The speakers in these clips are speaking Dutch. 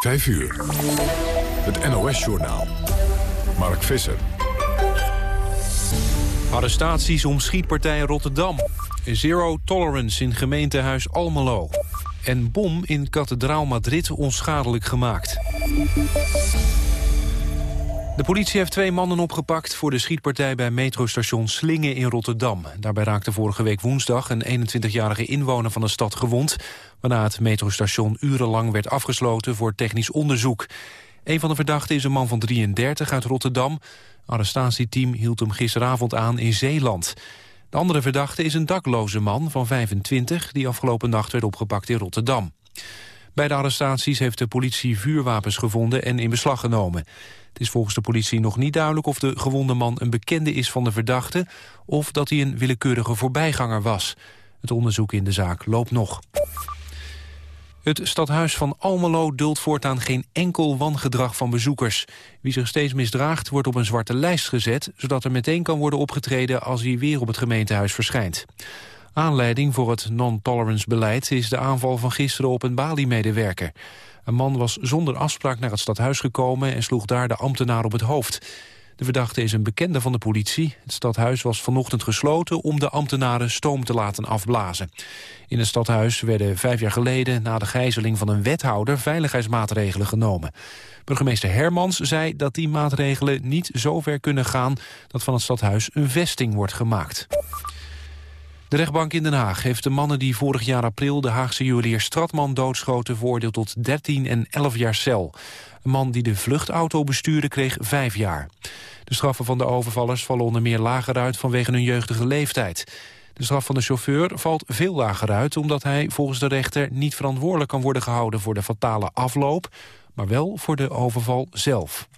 5 uur. Het NOS-journaal. Mark Visser. Arrestaties om schietpartij Rotterdam. Zero tolerance in gemeentehuis Almelo. En bom in kathedraal Madrid onschadelijk gemaakt. De politie heeft twee mannen opgepakt voor de schietpartij bij metrostation Slingen in Rotterdam. Daarbij raakte vorige week woensdag een 21-jarige inwoner van de stad gewond, waarna het metrostation urenlang werd afgesloten voor technisch onderzoek. Een van de verdachten is een man van 33 uit Rotterdam. Arrestatieteam hield hem gisteravond aan in Zeeland. De andere verdachte is een dakloze man van 25... die afgelopen nacht werd opgepakt in Rotterdam. Bij de arrestaties heeft de politie vuurwapens gevonden en in beslag genomen. Het is volgens de politie nog niet duidelijk of de gewonde man een bekende is van de verdachte... of dat hij een willekeurige voorbijganger was. Het onderzoek in de zaak loopt nog. Het stadhuis van Almelo duldt voortaan geen enkel wangedrag van bezoekers. Wie zich steeds misdraagt wordt op een zwarte lijst gezet... zodat er meteen kan worden opgetreden als hij weer op het gemeentehuis verschijnt. Aanleiding voor het non-tolerance beleid is de aanval van gisteren op een Bali-medewerker. Een man was zonder afspraak naar het stadhuis gekomen en sloeg daar de ambtenaar op het hoofd. De verdachte is een bekende van de politie. Het stadhuis was vanochtend gesloten om de ambtenaren stoom te laten afblazen. In het stadhuis werden vijf jaar geleden na de gijzeling van een wethouder veiligheidsmaatregelen genomen. Burgemeester Hermans zei dat die maatregelen niet zo ver kunnen gaan dat van het stadhuis een vesting wordt gemaakt. De rechtbank in Den Haag heeft de mannen die vorig jaar april... de Haagse juwelier Stratman doodschoten veroordeeld tot 13 en 11 jaar cel. Een man die de vluchtauto bestuurde kreeg 5 jaar. De straffen van de overvallers vallen onder meer lager uit... vanwege hun jeugdige leeftijd. De straf van de chauffeur valt veel lager uit... omdat hij volgens de rechter niet verantwoordelijk kan worden gehouden... voor de fatale afloop, maar wel voor de overval zelf.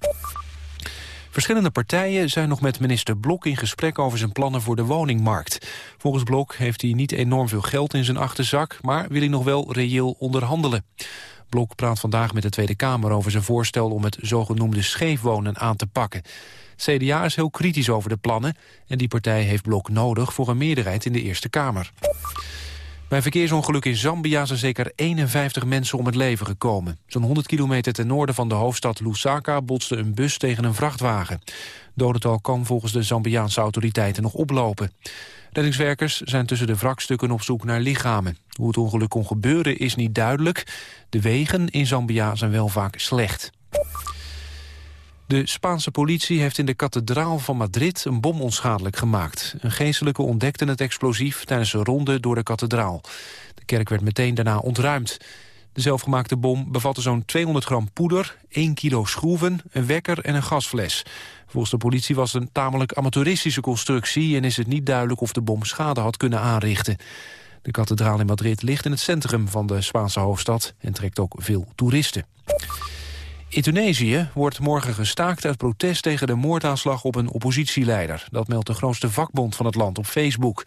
Verschillende partijen zijn nog met minister Blok in gesprek over zijn plannen voor de woningmarkt. Volgens Blok heeft hij niet enorm veel geld in zijn achterzak, maar wil hij nog wel reëel onderhandelen. Blok praat vandaag met de Tweede Kamer over zijn voorstel om het zogenoemde scheefwonen aan te pakken. CDA is heel kritisch over de plannen en die partij heeft Blok nodig voor een meerderheid in de Eerste Kamer. Bij een verkeersongeluk in Zambia zijn zeker 51 mensen om het leven gekomen. Zo'n 100 kilometer ten noorden van de hoofdstad Lusaka botste een bus tegen een vrachtwagen. Dodental kan volgens de Zambiaanse autoriteiten nog oplopen. Reddingswerkers zijn tussen de wrakstukken op zoek naar lichamen. Hoe het ongeluk kon gebeuren is niet duidelijk. De wegen in Zambia zijn wel vaak slecht. De Spaanse politie heeft in de kathedraal van Madrid een bom onschadelijk gemaakt. Een geestelijke ontdekte het explosief tijdens een ronde door de kathedraal. De kerk werd meteen daarna ontruimd. De zelfgemaakte bom bevatte zo'n 200 gram poeder, 1 kilo schroeven, een wekker en een gasfles. Volgens de politie was het een tamelijk amateuristische constructie... en is het niet duidelijk of de bom schade had kunnen aanrichten. De kathedraal in Madrid ligt in het centrum van de Spaanse hoofdstad... en trekt ook veel toeristen. In Tunesië wordt morgen gestaakt uit protest tegen de moordaanslag op een oppositieleider. Dat meldt de grootste vakbond van het land op Facebook.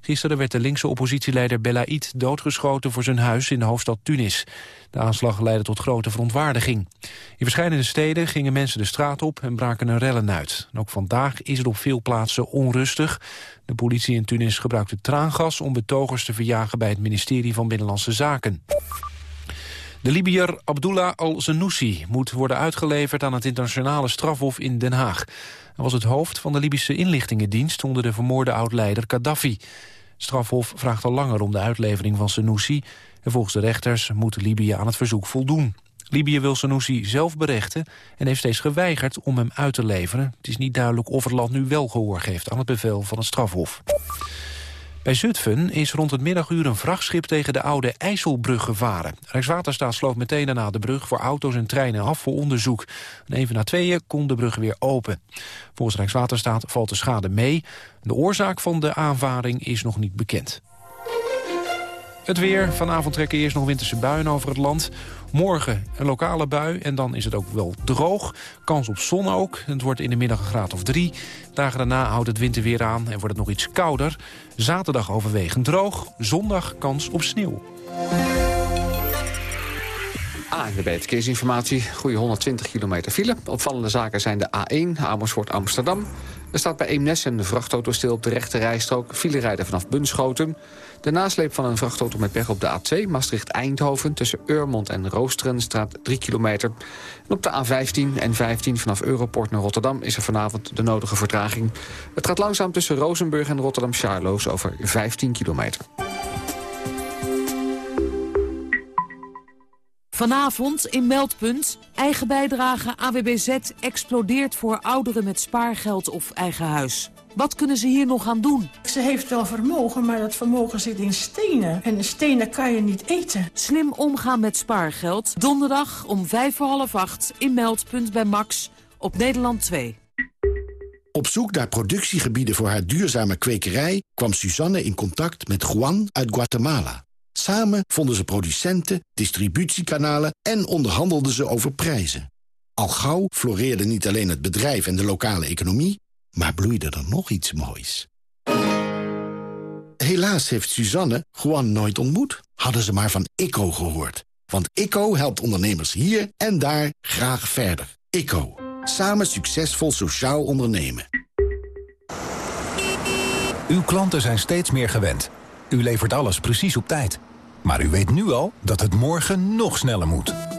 Gisteren werd de linkse oppositieleider Belaid doodgeschoten voor zijn huis in de hoofdstad Tunis. De aanslag leidde tot grote verontwaardiging. In verschillende steden gingen mensen de straat op en braken er rellen uit. ook vandaag is het op veel plaatsen onrustig. De politie in Tunis gebruikte traangas om betogers te verjagen bij het ministerie van Binnenlandse Zaken. De Libiër Abdullah al-Zenoussi moet worden uitgeleverd aan het internationale strafhof in Den Haag. Hij was het hoofd van de Libische inlichtingendienst onder de vermoorde oud-leider Gaddafi. Het strafhof vraagt al langer om de uitlevering van Senussi. En volgens de rechters moet Libië aan het verzoek voldoen. Libië wil Senussi zelf berechten en heeft steeds geweigerd om hem uit te leveren. Het is niet duidelijk of het land nu wel gehoor geeft aan het bevel van het strafhof. Bij Zutphen is rond het middaguur een vrachtschip tegen de oude IJsselbrug gevaren. Rijkswaterstaat sloot meteen daarna de brug voor auto's en treinen af voor onderzoek. En even na tweeën kon de brug weer open. Volgens Rijkswaterstaat valt de schade mee. De oorzaak van de aanvaring is nog niet bekend. Het weer. Vanavond trekken eerst nog winterse buien over het land. Morgen een lokale bui en dan is het ook wel droog. Kans op zon ook. Het wordt in de middag een graad of drie. Dagen daarna houdt het winter weer aan en wordt het nog iets kouder. Zaterdag overwegend droog. Zondag kans op sneeuw. ANWB Verkeersinformatie. Goede 120 kilometer file. Opvallende zaken zijn de A1 Amersfoort-Amsterdam. Er staat bij Eemnes een vrachtauto stil op de rechte rijstrook. File rijden vanaf Bunschoten. De nasleep van een vrachtauto met pech op de A2 Maastricht-Eindhoven... tussen Urmond en Roosteren staat 3 kilometer. En op de A15 en 15 vanaf Europort naar Rotterdam... is er vanavond de nodige vertraging. Het gaat langzaam tussen Rozenburg en Rotterdam-Charloes over 15 kilometer. Vanavond in Meldpunt. Eigen bijdrage AWBZ explodeert voor ouderen met spaargeld of eigen huis. Wat kunnen ze hier nog aan doen? Ze heeft wel vermogen, maar dat vermogen zit in stenen. En de stenen kan je niet eten. Slim omgaan met spaargeld. Donderdag om vijf voor half acht in Meldpunt bij Max op Nederland 2. Op zoek naar productiegebieden voor haar duurzame kwekerij... kwam Suzanne in contact met Juan uit Guatemala. Samen vonden ze producenten, distributiekanalen en onderhandelden ze over prijzen. Al gauw floreerde niet alleen het bedrijf en de lokale economie... maar bloeide er nog iets moois. Helaas heeft Suzanne Juan nooit ontmoet. Hadden ze maar van ICO gehoord. Want ICO helpt ondernemers hier en daar graag verder. ICO. Samen succesvol sociaal ondernemen. Uw klanten zijn steeds meer gewend. U levert alles precies op tijd. Maar u weet nu al dat het morgen nog sneller moet.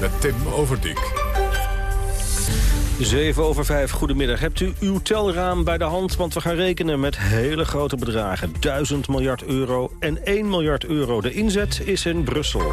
met Tim Overdijk. 7 over 5, goedemiddag. Hebt u uw telraam bij de hand? Want we gaan rekenen met hele grote bedragen. 1000 miljard euro en 1 miljard euro. De inzet is in Brussel.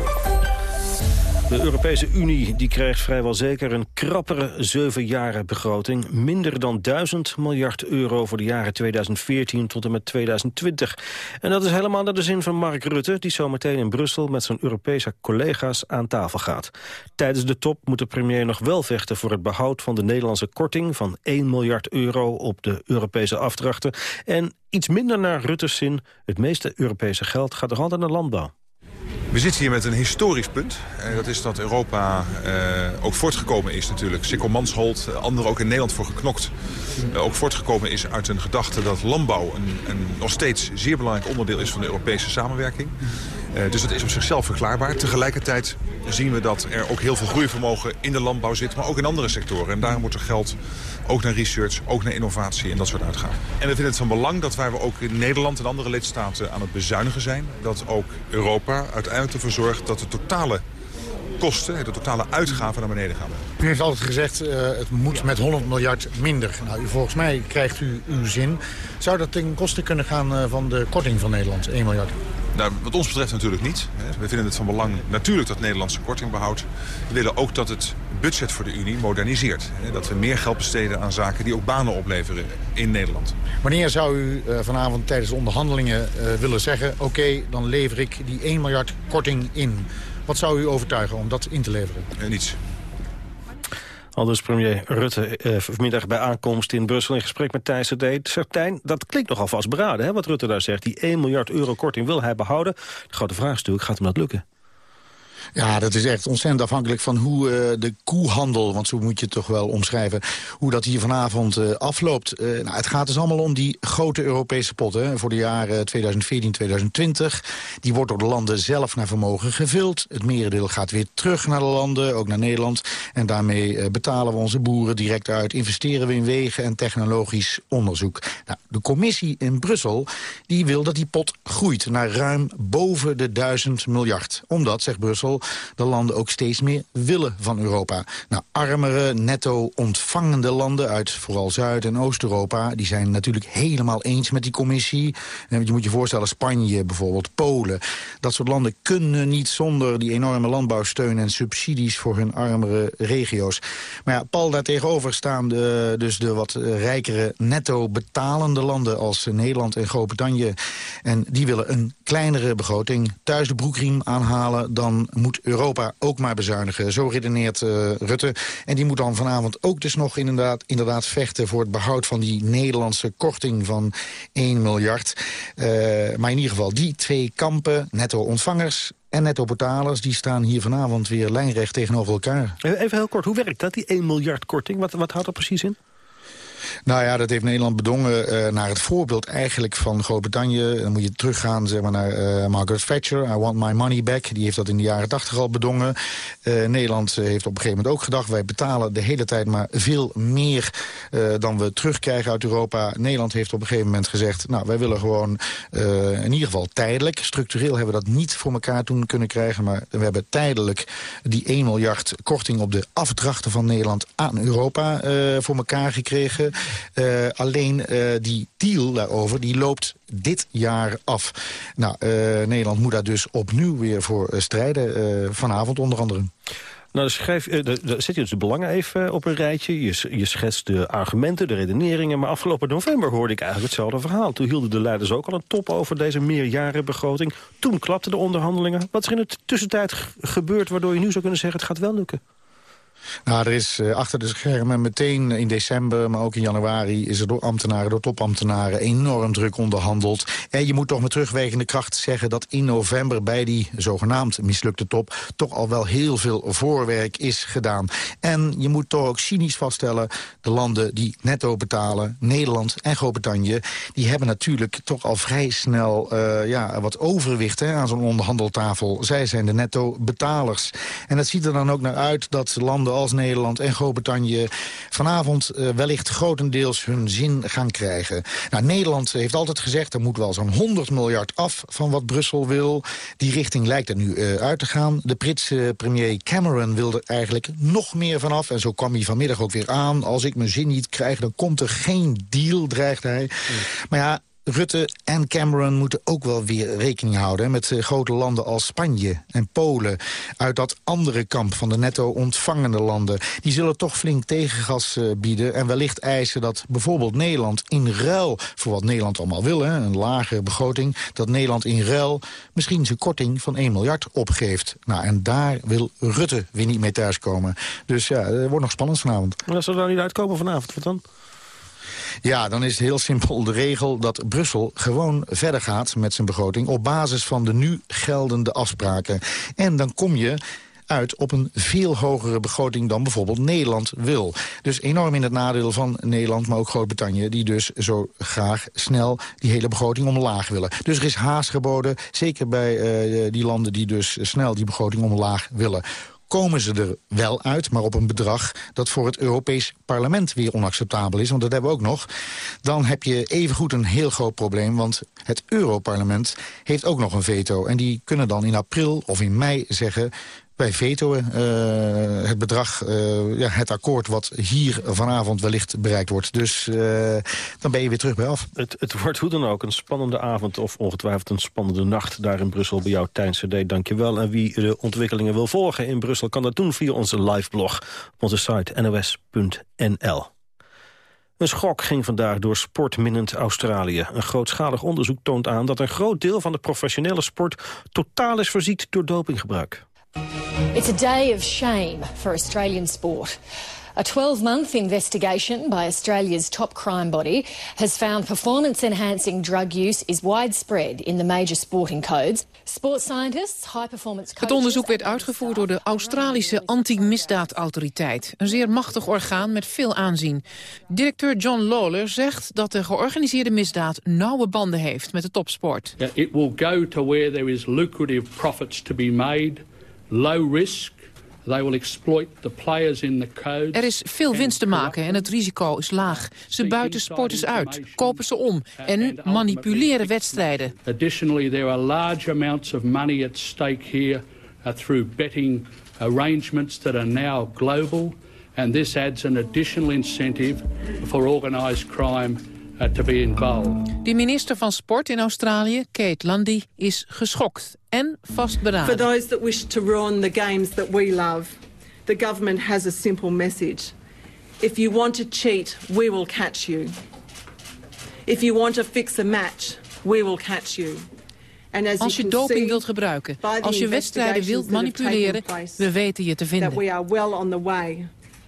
De Europese Unie die krijgt vrijwel zeker een krappere zeven begroting. Minder dan 1000 miljard euro voor de jaren 2014 tot en met 2020. En dat is helemaal naar de zin van Mark Rutte... die zometeen in Brussel met zijn Europese collega's aan tafel gaat. Tijdens de top moet de premier nog wel vechten voor het behoud van de Nederlandse korting... van 1 miljard euro op de Europese afdrachten. En iets minder naar Rutte's zin, het meeste Europese geld gaat nog altijd naar landbouw. We zitten hier met een historisch punt. En dat is dat Europa eh, ook voortgekomen is natuurlijk. Sikkel eh, anderen ook in Nederland voor geknokt. Ook voortgekomen is uit een gedachte dat landbouw een, een, nog steeds zeer belangrijk onderdeel is van de Europese samenwerking. Uh, dus dat is op zichzelf verklaarbaar. Tegelijkertijd zien we dat er ook heel veel groeivermogen in de landbouw zit, maar ook in andere sectoren. En daarom moet er geld ook naar research, ook naar innovatie en dat soort uitgaven. En we vinden het van belang dat wij we ook in Nederland en andere lidstaten aan het bezuinigen zijn. Dat ook Europa uiteindelijk ervoor zorgt dat de totale kosten, de totale uitgaven naar beneden gaan. U heeft altijd gezegd, uh, het moet met 100 miljard minder. Nou, u, volgens mij krijgt u uw zin. Zou dat ten koste kunnen gaan uh, van de korting van Nederland, 1 miljard? Nou, wat ons betreft natuurlijk niet. We vinden het van belang natuurlijk dat Nederlandse korting behoudt. We willen ook dat het budget voor de Unie moderniseert. Dat we meer geld besteden aan zaken die ook banen opleveren in Nederland. Wanneer zou u uh, vanavond tijdens de onderhandelingen uh, willen zeggen... oké, okay, dan lever ik die 1 miljard korting in. Wat zou u overtuigen om dat in te leveren? Uh, niets. Al dus premier Rutte eh, vanmiddag bij aankomst in Brussel in gesprek met Thijs de Tijn, dat klinkt nogal vastberaden, hè, wat Rutte daar zegt. Die 1 miljard euro korting wil hij behouden. De grote vraag is natuurlijk, gaat hem dat lukken? Ja, dat is echt ontzettend afhankelijk van hoe uh, de koehandel... want zo moet je het toch wel omschrijven... hoe dat hier vanavond uh, afloopt. Uh, nou, het gaat dus allemaal om die grote Europese pot... Hè, voor de jaren 2014-2020. Die wordt door de landen zelf naar vermogen gevuld. Het merendeel gaat weer terug naar de landen, ook naar Nederland. En daarmee betalen we onze boeren direct uit... investeren we in wegen en technologisch onderzoek. Nou, de commissie in Brussel die wil dat die pot groeit... naar ruim boven de 1000 miljard. Omdat, zegt Brussel de landen ook steeds meer willen van Europa. Nou, armere, netto ontvangende landen uit vooral Zuid- en Oost-Europa... die zijn natuurlijk helemaal eens met die commissie. En je moet je voorstellen, Spanje bijvoorbeeld, Polen. Dat soort landen kunnen niet zonder die enorme landbouwsteun... en subsidies voor hun armere regio's. Maar ja, Paul, daartegenover staan de, dus de wat rijkere netto betalende landen... als Nederland en Groot-Brittannië. En die willen een kleinere begroting, thuis de broekriem aanhalen... dan moet Europa ook maar bezuinigen. Zo redeneert Rutte. En die moet dan vanavond ook dus nog inderdaad, inderdaad vechten... voor het behoud van die Nederlandse korting van 1 miljard. maar in ieder geval die twee kampen, netto-ontvangers en netto-betalers... die staan hier vanavond weer lijnrecht tegenover elkaar. Even heel kort, hoe werkt dat, die 1 miljard korting? Wat, wat houdt dat precies in? Nou ja, dat heeft Nederland bedongen uh, naar het voorbeeld eigenlijk van Groot-Brittannië. Dan moet je teruggaan zeg maar, naar uh, Margaret Thatcher, I want my money back. Die heeft dat in de jaren tachtig al bedongen. Uh, Nederland heeft op een gegeven moment ook gedacht... wij betalen de hele tijd maar veel meer dan we terugkrijgen uit Europa. Nederland heeft op een gegeven moment gezegd... nou, wij willen gewoon in ieder geval tijdelijk... structureel hebben we dat niet voor elkaar toen kunnen krijgen... maar we hebben tijdelijk die 1 miljard korting op de afdrachten van Nederland aan Europa voor elkaar gekregen. Uh, alleen uh, die deal daarover die loopt dit jaar af. Nou, uh, Nederland moet daar dus opnieuw weer voor strijden. vanavond onder andere. Nou, dan, schrijf, zet je dus de belangen even op een rijtje. Je, je schetst de argumenten, de redeneringen. Maar afgelopen november hoorde ik eigenlijk hetzelfde verhaal. Toen hielden de leiders ook al een top over deze meerjarenbegroting. Toen klapten de onderhandelingen. Wat is er in de tussentijd gebeurd waardoor je nu zou kunnen zeggen... het gaat wel lukken? Nou, er is uh, achter de schermen meteen in december, maar ook in januari... is er door ambtenaren, door topambtenaren enorm druk onderhandeld. En je moet toch met terugwegende kracht zeggen... dat in november bij die zogenaamd mislukte top... toch al wel heel veel voorwerk is gedaan. En je moet toch ook cynisch vaststellen... de landen die netto betalen, Nederland en Groot-Brittannië... die hebben natuurlijk toch al vrij snel uh, ja, wat overwicht hè, aan zo'n onderhandeltafel. Zij zijn de netto betalers. En dat ziet er dan ook naar uit dat landen als Nederland en Groot-Brittannië... vanavond uh, wellicht grotendeels hun zin gaan krijgen. Nou, Nederland heeft altijd gezegd... er moet wel zo'n 100 miljard af van wat Brussel wil. Die richting lijkt er nu uh, uit te gaan. De Britse premier Cameron wil er eigenlijk nog meer vanaf. En zo kwam hij vanmiddag ook weer aan. Als ik mijn zin niet krijg, dan komt er geen deal, dreigt hij. Mm. Maar ja, Rutte en Cameron moeten ook wel weer rekening houden... met uh, grote landen als Spanje en Polen... uit dat andere kamp van de netto ontvangende landen. Die zullen toch flink tegengas uh, bieden... en wellicht eisen dat bijvoorbeeld Nederland in ruil... voor wat Nederland allemaal wil, een lagere begroting... dat Nederland in ruil misschien zijn korting van 1 miljard opgeeft. Nou, en daar wil Rutte weer niet mee thuiskomen. Dus ja, het wordt nog spannend vanavond. Maar als er dan niet uitkomen vanavond, wat dan? Ja, dan is het heel simpel de regel dat Brussel gewoon verder gaat met zijn begroting... op basis van de nu geldende afspraken. En dan kom je uit op een veel hogere begroting dan bijvoorbeeld Nederland wil. Dus enorm in het nadeel van Nederland, maar ook Groot-Brittannië... die dus zo graag snel die hele begroting omlaag willen. Dus er is haast geboden, zeker bij uh, die landen die dus snel die begroting omlaag willen komen ze er wel uit, maar op een bedrag dat voor het Europees Parlement weer onacceptabel is. Want dat hebben we ook nog. Dan heb je evengoed een heel groot probleem, want het Europarlement heeft ook nog een veto. En die kunnen dan in april of in mei zeggen... Wij vetoen uh, het bedrag, uh, ja, het akkoord wat hier vanavond wellicht bereikt wordt. Dus uh, dan ben je weer terug bij af. Het, het, wordt hoe dan ook een spannende avond of ongetwijfeld een spannende nacht daar in Brussel bij jou, Tijn CD. Dank je wel. En wie de ontwikkelingen wil volgen in Brussel kan dat doen via onze liveblog op onze site nos.nl. Een schok ging vandaag door sportminnend Australië. Een grootschalig onderzoek toont aan dat een groot deel van de professionele sport totaal is verziekt door dopinggebruik. It's a day of shame for Australian sport. A 12-month investigation by Australia's top crime body has found performance-enhancing drug use is widespread in the major sporting codes. Sports scientists, high performance Het onderzoek werd uitgevoerd door de Australische Anti-Misdaadautoriteit. Een zeer machtig orgaan met veel aanzien. Directeur John Lawler zegt dat de georganiseerde misdaad nauwe banden heeft met de topsport. It will go to where there is lucrative profits to be made low risk. They will exploit the players in the code. Er is veel winst te maken en het risico is laag. Ze buiten sporters uit, kopen ze om en manipuleren wedstrijden. Additionally, there are large amounts of money at stake here uh, through betting arrangements that are now global. And this adds an additional incentive for organized crime uh, to be involved. De minister van Sport in Australië, Kate Lundy, is geschokt en vastberaden. For those that wish to ruin the games that we love, the government has a simple message. If you want to cheat, we will catch you. If you want to fix a match, we will catch you. Als je doping wilt gebruiken, als je wedstrijden wilt manipuleren, we weten je te vinden.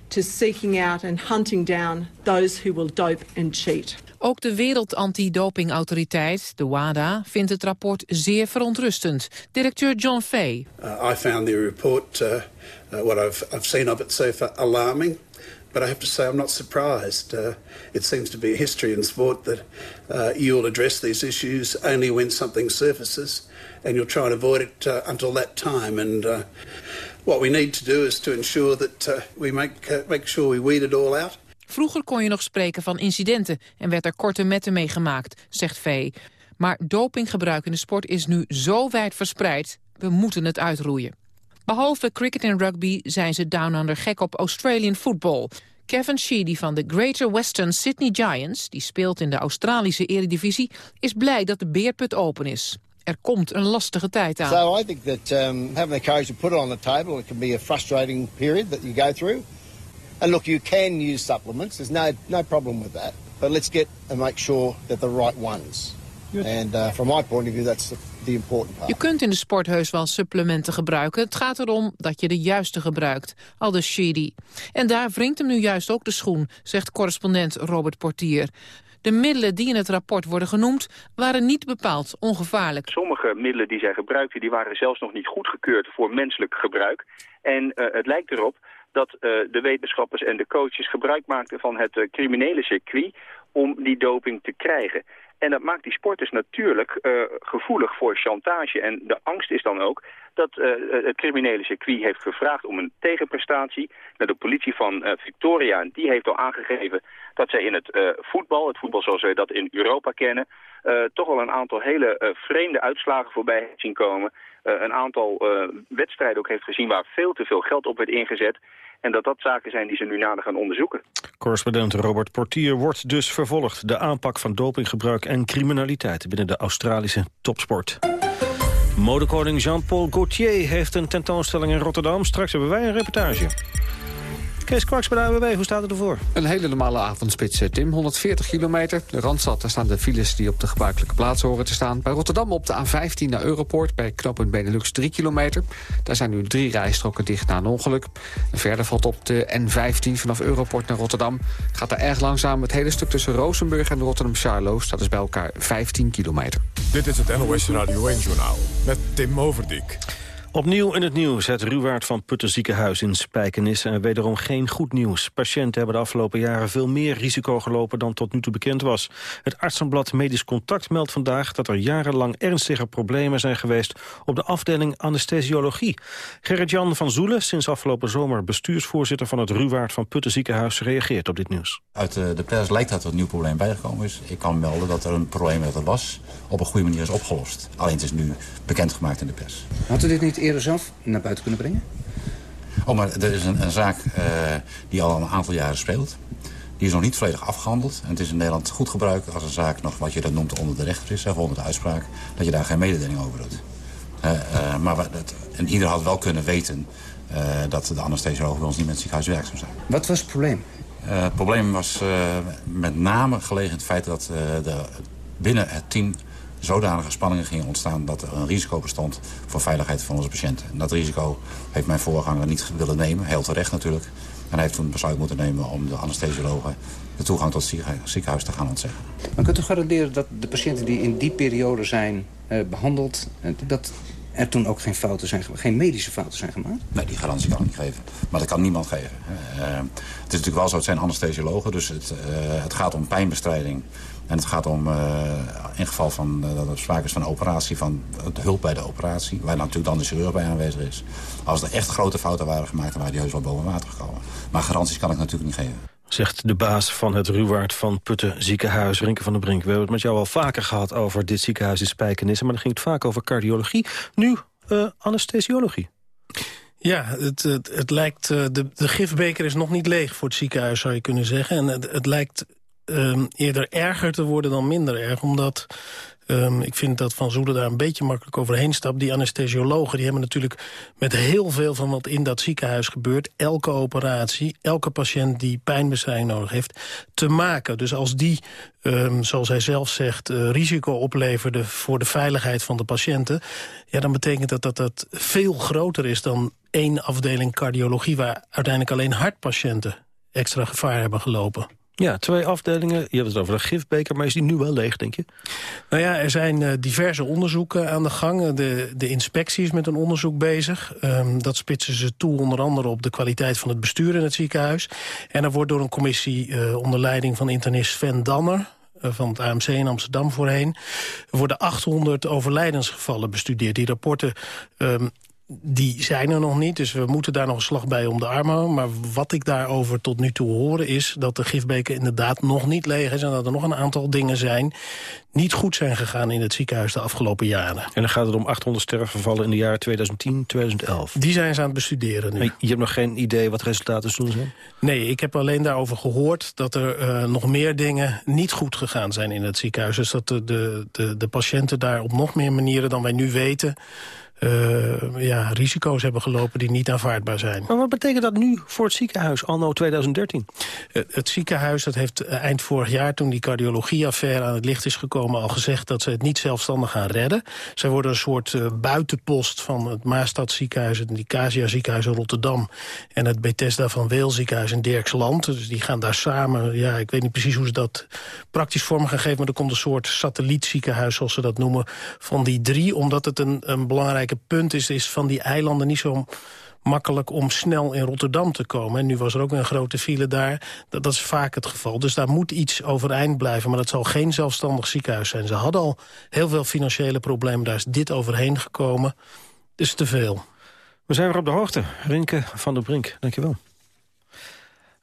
That we are well on the way to seeking out and hunting down those who will dope and cheat. Ook de Wereld Antidopingautoriteit, de WADA, vindt het rapport zeer verontrustend. Directeur John Fay. Uh, I found the report, uh, uh, what I've, I've seen of it so far, alarming. But I have to say I'm not surprised. Uh, it seems to be a history in sport that uh, you'll address these issues only when something surfaces and you'll try and avoid it uh, until that time. And uh, what we need to do is to ensure that uh, we make, uh, make sure we weed all out. Vroeger kon je nog spreken van incidenten en werd er korte metten mee gemaakt, zegt Vee. Maar dopinggebruik in de sport is nu zo wijd verspreid, we moeten het uitroeien. Behalve cricket en rugby zijn ze down under gek op Australian football. Kevin Sheedy van de Greater Western Sydney Giants, die speelt in de Australische eredivisie, is blij dat de beerput open is. Er komt een lastige tijd aan. So I think that um, having the courage to put it on the table, it can be a frustrating period that you go through. And look, you can use supplements. There's no no problem with that. But let's get and make sure that the right ones. And uh, from my point of view, that's the, the important part. Je kunt in de sport heus wel supplementen gebruiken. Het gaat erom dat je de juiste gebruikt. Aldus Sheedy. En daar wringt hem nu juist ook de schoen, zegt correspondent Robert Portier. De middelen die in het rapport worden genoemd waren niet bepaald ongevaarlijk. Sommige middelen die zij gebruikten, die waren zelfs nog niet goedgekeurd voor menselijk gebruik. En uh, het lijkt erop dat uh, de wetenschappers en de coaches gebruik maakten van het uh, criminele circuit om die doping te krijgen. En dat maakt die sporters natuurlijk uh, gevoelig voor chantage. En de angst is dan ook dat uh, het criminele circuit heeft gevraagd om een tegenprestatie. Naar de politie van uh, Victoria, en die heeft al aangegeven dat zij in het voetbal, het voetbal zoals wij dat in Europa kennen, toch al een aantal hele vreemde uitslagen voorbij heeft zien komen. Een aantal wedstrijden ook heeft gezien waar veel te veel geld op werd ingezet. En dat dat zaken zijn die ze nu nader gaan onderzoeken. Correspondent Robert Portier wordt dus vervolgd. De aanpak van dopinggebruik en criminaliteit binnen de Australische topsport. Modekoning Jean-Paul Gaultier heeft een tentoonstelling in Rotterdam. Straks hebben wij een reportage. Kees Kwaks bij de AWB, hoe staat het ervoor? Een hele normale avondspits, eh, Tim. 140 kilometer. De Randstad, daar staan de files die op de gebruikelijke plaatsen horen te staan. Bij Rotterdam op de A15 naar Europoort, bij knooppunt Benelux 3 kilometer. Daar zijn nu drie rijstroken dicht na een ongeluk. En verder valt op de N15 vanaf Europoort naar Rotterdam. Gaat daar erg langzaam. Het hele stuk tussen Rozenburg en Rotterdam-Charloes... dat is bij elkaar 15 kilometer. Dit is het NOS Radio 1-journaal met Tim Overdijk. Opnieuw in het nieuws het Ruwaard van Putten ziekenhuis in Spijkenis. En wederom geen goed nieuws. Patiënten hebben de afgelopen jaren veel meer risico gelopen dan tot nu toe bekend was. Het artsenblad Medisch Contact meldt vandaag dat er jarenlang ernstige problemen zijn geweest op de afdeling anesthesiologie. Gerrit-Jan van Zoelen, sinds afgelopen zomer bestuursvoorzitter van het Ruwaard van Putten ziekenhuis, reageert op dit nieuws. Uit de pers lijkt dat er een nieuw probleem bijgekomen is. Ik kan melden dat er een probleem dat er was op een goede manier is opgelost. Alleen het is nu bekendgemaakt in de pers. Had u dit niet eerder zelf naar buiten kunnen brengen? Oh, maar er is een, een zaak uh, die al een aantal jaren speelt. Die is nog niet volledig afgehandeld. En het is in Nederland goed gebruik als een zaak nog wat je dat noemt onder de rechter is, of onder de uitspraak, dat je daar geen mededeling over doet. Uh, uh, maar het, en ieder had wel kunnen weten dat de anesthesiologen bij ons niet met ziekenhuis werkzaam zijn. Wat was het probleem? het probleem was met name gelegen in het feit dat de, binnen het team zodanige spanningen gingen ontstaan... dat er een risico bestond voor veiligheid van onze patiënten. En dat risico heeft mijn voorganger niet willen nemen, heel terecht natuurlijk. En hij heeft toen besluit moeten nemen om de anesthesiologen de toegang tot het ziekenhuis te gaan ontzeggen. Maar kunt u garanderen dat de patiënten die in die periode zijn uh, behandeld... Uh, dat er toen ook geen fouten zijn geen medische fouten zijn gemaakt? Nee, die garantie kan ik niet geven. Maar dat kan niemand geven. Uh, het is natuurlijk wel zo, het zijn anesthesiologen, dus het, het gaat om pijnbestrijding en het gaat om, uh, in geval van dat er sprake is van operatie, van de hulp bij de operatie, waar natuurlijk dan de chirurg bij aanwezig is. Als er echt grote fouten waren gemaakt, dan waren die heus wel boven water gekomen. Maar garanties kan ik natuurlijk niet geven. Zegt de baas van het Ruwaard van Putten ziekenhuis, Rinke van der Brink. We hebben het met jou al vaker gehad over dit ziekenhuis in Spijkenissen, maar dan ging het vaak over cardiologie. Nu uh, anesthesiologie. Ja, het, het, lijkt, de, de gifbeker is nog niet leeg voor het ziekenhuis, zou je kunnen zeggen. En het, het lijkt um, eerder erger te worden dan minder erg. Omdat Um, ik vind dat Van Zoelen daar een beetje makkelijk overheen stapt. Die anesthesiologen die hebben natuurlijk met heel veel van wat in dat ziekenhuis gebeurt... elke operatie, elke patiënt die pijnbestrijding nodig heeft, te maken. Dus als die, um, zoals hij zelf zegt, uh, risico opleverde... voor de veiligheid van de patiënten... ja, dan betekent dat dat dat veel groter is dan één afdeling cardiologie... waar uiteindelijk alleen hartpatiënten extra gevaar hebben gelopen. Ja, twee afdelingen. Je hebt het over de gifbeker, maar is die nu wel leeg, denk je? Nou ja, er zijn uh, diverse onderzoeken aan de gang. De, de inspectie is met een onderzoek bezig. Um, dat spitsen ze toe onder andere op de kwaliteit van het bestuur in het ziekenhuis. En er wordt door een commissie uh, onder leiding van internist Sven Danner van het AMC in Amsterdam voorheen... worden 800 overlijdensgevallen bestudeerd. Die rapporten um, die zijn er nog niet, dus we moeten daar nog een slag bij om de arm houden. Maar wat ik daarover tot nu toe horen is dat de gifbeker inderdaad nog niet leeg is... en dat er nog een aantal dingen zijn niet goed zijn gegaan in het ziekenhuis de afgelopen jaren. En dan gaat het om 800 sterfgevallen in de jaren 2010, 2011. Die zijn ze aan het bestuderen nu. je hebt nog geen idee wat de resultaten toen zijn? Nee, ik heb alleen daarover gehoord dat er uh, nog meer dingen niet goed gegaan zijn in het ziekenhuis. Dus dat de, de, de, de patiënten daar op nog meer manieren dan wij nu weten ja, risico's hebben gelopen die niet aanvaardbaar zijn. Maar wat betekent dat nu voor het ziekenhuis, anno 2013? Het, ziekenhuis dat heeft eh, eind vorig jaar, toen die cardiologieaffaire aan het licht is gekomen... al gezegd dat ze het niet zelfstandig gaan redden. Zij worden een soort uh, buitenpost van het Maastad ziekenhuis... het Nicasia ziekenhuis in Rotterdam... en het Bethesda van Weel ziekenhuis in Dirksland. Dus die gaan daar samen, ja, ik weet niet precies hoe ze dat praktisch vorm gaan geven... maar er komt een soort satellietziekenhuis, zoals ze dat noemen, van die drie... omdat het een, een belangrijk punt is, is van die eilanden niet zo makkelijk om snel in Rotterdam te komen. En nu was er ook een grote file daar. Dat, dat, is vaak het geval. Dus daar moet iets overeind blijven. Maar dat zal geen zelfstandig ziekenhuis zijn. Ze hadden al heel veel financiële problemen. Daar is dit overheen gekomen. Dus te veel. We zijn weer op de hoogte. Rinke van der Brink, dankjewel.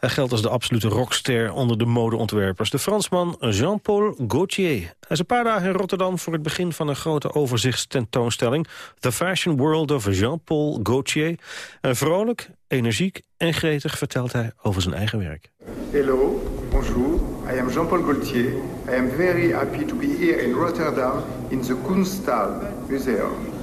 Hij geldt als de absolute rockster onder de modeontwerpers. De Fransman Jean-Paul Gaultier. Hij is een paar dagen in Rotterdam voor het begin van een grote overzichtstentoonstelling. The Fashion World of Jean-Paul Gaultier. En vrolijk, energiek en gretig vertelt hij over zijn eigen werk. Hello, bonjour. I am Jean-Paul Gaultier. I am very happy to be here in Rotterdam in the Kunsthal Museum.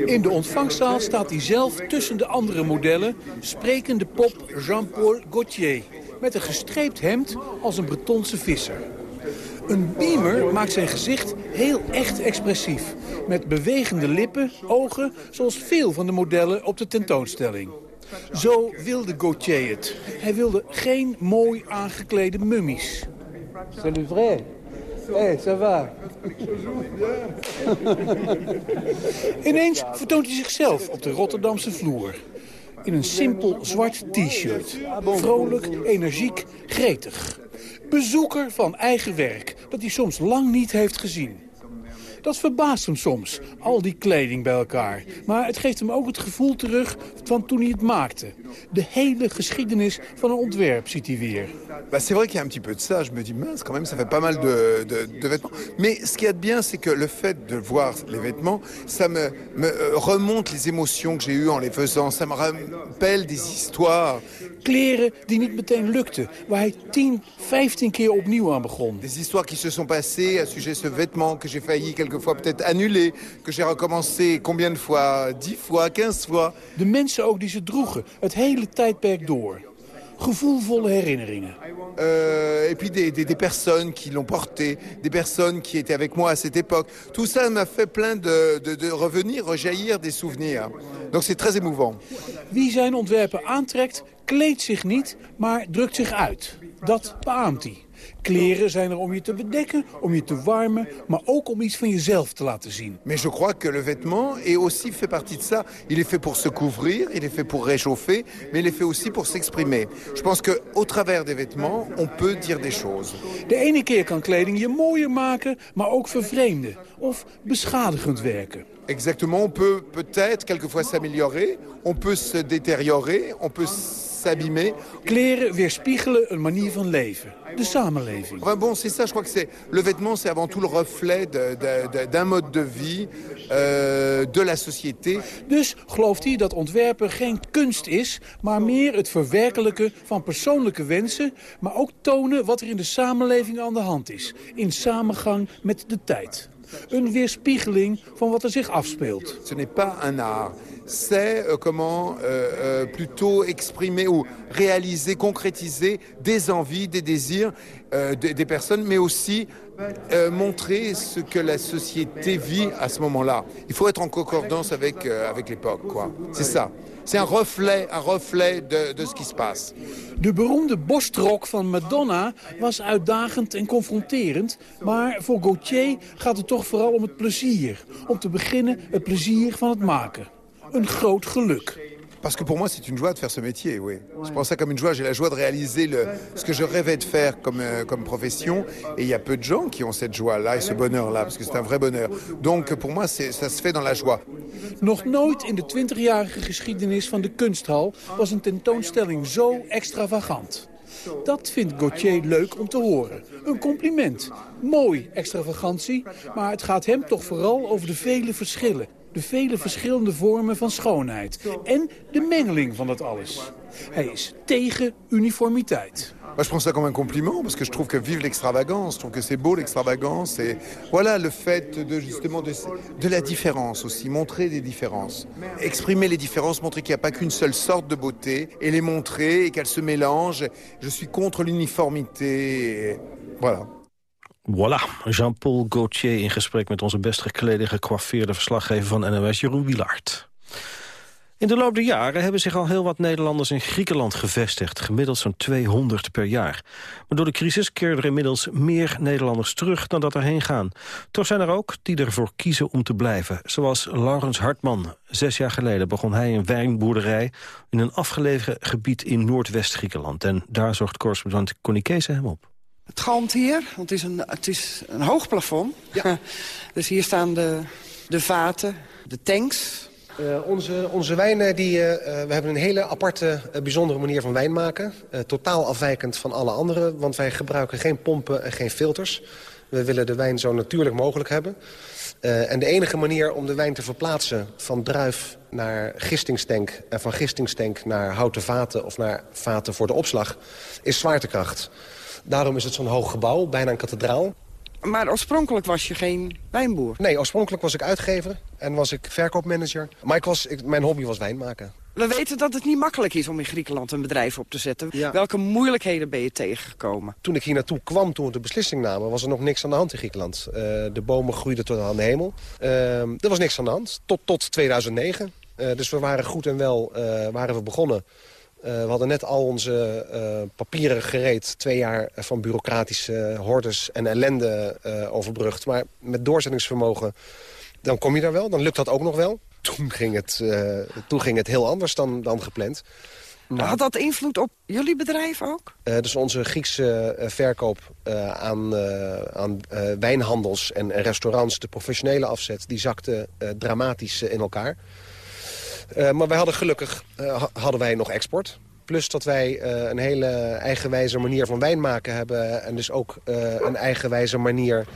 In de ontvangstzaal staat hij zelf tussen de andere modellen... sprekende pop Jean-Paul Gaultier... met een gestreept hemd als een Bretonse visser. Een beamer maakt zijn gezicht heel echt expressief. Met bewegende lippen, ogen, zoals veel van de modellen op de tentoonstelling. Zo wilde Gaultier het. Hij wilde geen mooi aangeklede mummies. C'est le vrai. Hé, hey, va. Ineens vertoont hij zichzelf op de Rotterdamse vloer. In een simpel zwart t-shirt. Vrolijk, energiek, gretig. Bezoeker van eigen werk, dat hij soms lang niet heeft gezien. Dat verbaast hem soms, al die kleding bij elkaar. Maar het geeft hem ook het gevoel terug van toen hij het maakte. De hele geschiedenis van een ontwerp ziet hij weer. C'est vrai qu'il y a un petit peu de ça. Je me dis, mince, quand même, ça fait pas mal de, de, de vêtements. Mais ce qui est bien, c'est que le fait de voir les vêtements, ça me, me euh, remonte les émotions que j'ai eues en les faisant. Ça me rappelle des histoires. Kleren die niet meteen lukten, waar hij 10, 15 keer opnieuw aan begon. Des histoires qui se sont passées à sujet ce vêtement que j'ai failli quelquefois peut-être annuler, que j'ai recommencé combien de fois 10 fois, 15 fois. De mensen ook die ze droegen, het hele tijdperk door. Gevoelvolle herinneringen. Euh, et puis des, des, des personnes qui l'ont porté, des personnes qui étaient avec moi à cette époque. Tout ça m'a fait plein de, de, de revenir, rejaillir des souvenirs. Donc c'est très émouvant. Wie zijn ontwerpen aantrekt, kleedt zich niet, maar drukt zich uit. Dat beaamt hij. Kleren zijn er om je te bedekken, om je te warmen, maar ook om iets van jezelf te laten zien. Mais je crois que le vêtement est aussi fait partie de ça. Il est fait pour se couvrir, il est fait pour réchauffer, mais il est fait aussi pour s'exprimer. Je pense que au travers des vêtements, on peut dire des choses. De ene keer kan kleding je mooier maken, maar ook vervreemden of beschadigend werken. Exactement, on peut peut-être quelquefois s'améliorer, on peut se détériorer, on peut s'abîmer. Kleren weerspiegelen een manier van leven, de samenleving. Enfin bon, c'est ça, je crois que c'est le vêtement, c'est avant tout le reflet d'un mode de vie, euh, de la société. Dus gelooft hij dat ontwerpen geen kunst is, maar meer het verwerkelijken van persoonlijke wensen, maar ook tonen wat er in de samenleving aan de hand is, in samengang met de tijd. Een weerspiegeling van wat er zich afspeelt. Ce n'est pas un art. C'est euh, comment euh, euh, plutôt exprimer ou réaliser, concrétiser des envies, des désirs euh, des, des personnes, mais aussi euh, montrer ce que la société vit à ce moment-là. Il faut être en concordance avec, euh, avec l'époque, quoi. C'est ça. C'est un reflet, un reflet de, de ce qui se passe. De beroemde borstrok van Madonna was uitdagend en confronterend. Maar voor Gauthier gaat het toch vooral om het plezier. Om te beginnen het plezier van het maken. Een groot geluk. Parce que pour moi, c'est une joie de faire ce métier, oui. Je prends ça comme une joie. J'ai la joie de réaliser le, ce que je rêvais de faire comme, euh, comme profession. Et il y a peu de gens qui ont cette joie-là et ce bonheur-là, parce que c'est un vrai bonheur. Donc pour moi, ça se fait dans la joie. Nog nooit in de 20-jarige geschiedenis van de kunsthal was een tentoonstelling zo extravagant. Dat vindt Gauthier leuk om te horen. Een compliment. Mooi extravagantie, maar het gaat hem toch vooral over de vele verschillen de vele verschillende vormen van schoonheid en de mengeling van dat alles. Hij is tegen uniformiteit. Moi, je prends ça comme un compliment parce que je trouve que vive l'extravagance, je trouve que c'est beau l'extravagance et voilà le fait de justement de, de, la différence aussi, montrer des différences, exprimer les différences, montrer qu'il n'y a pas qu'une seule sorte de beauté et les montrer et qu'elles se mélangent. Je suis contre l'uniformité, voilà. Voilà, Jean-Paul Gaultier in gesprek met onze best geklede gecoiffeerde verslaggever van NOS, Jeroen Wielaert. In de loop der jaren hebben zich al heel wat Nederlanders in Griekenland gevestigd. Gemiddeld zo'n 200 per jaar. Maar door de crisis keren er inmiddels meer Nederlanders terug dan dat erheen gaan. Toch zijn er ook die ervoor kiezen om te blijven. Zoals Laurens Hartman. Zes jaar geleden begon hij een wijnboerderij... in een afgelegen gebied in Noordwest-Griekenland. En daar zorgt correspondent Connie hem op. Het galmt hier, want het is een, het is een hoog plafond. Ja. dus hier staan de, de vaten, de tanks. Uh, onze, onze wijnen, die, uh, we hebben een hele aparte, uh, bijzondere manier van wijn maken. totaal afwijkend van alle andere, want wij gebruiken geen pompen en geen filters. We willen de wijn zo natuurlijk mogelijk hebben. en de enige manier om de wijn te verplaatsen van druif naar gistingstank... en van gistingstank naar houten vaten of naar vaten voor de opslag, is zwaartekracht. Daarom is het zo'n hoog gebouw, bijna een kathedraal. Maar oorspronkelijk was je geen wijnboer? Nee, oorspronkelijk was ik uitgever en was ik verkoopmanager. Maar ik was, ik, mijn hobby was wijn maken. We weten dat het niet makkelijk is om in Griekenland een bedrijf op te zetten. Welke moeilijkheden ben je tegengekomen? Toen ik hier naartoe kwam, toen we de beslissing namen... was er nog niks aan de hand in Griekenland. Uh, de bomen groeiden tot aan de hemel. Uh, er was niks aan de hand, tot, tot 2009. Uh, dus we waren goed en wel waren we begonnen we hadden net al onze uh, papieren gereed. Twee jaar van bureaucratische hordes en ellende overbrugd. Maar met doorzettingsvermogen, dan kom je daar wel. Dan lukt dat ook nog wel. Toen ging het, toen ging het heel anders dan, dan gepland. Nou, Had dat invloed op jullie bedrijf ook? dus onze Griekse verkoop aan, aan wijnhandels en restaurants... de professionele afzet, die zakte dramatisch in elkaar. Uh, maar wij hadden gelukkig uh, hadden wij nog export. Plus dat wij uh, een hele eigenwijze manier van wijn maken hebben... en dus ook een eigenwijze manier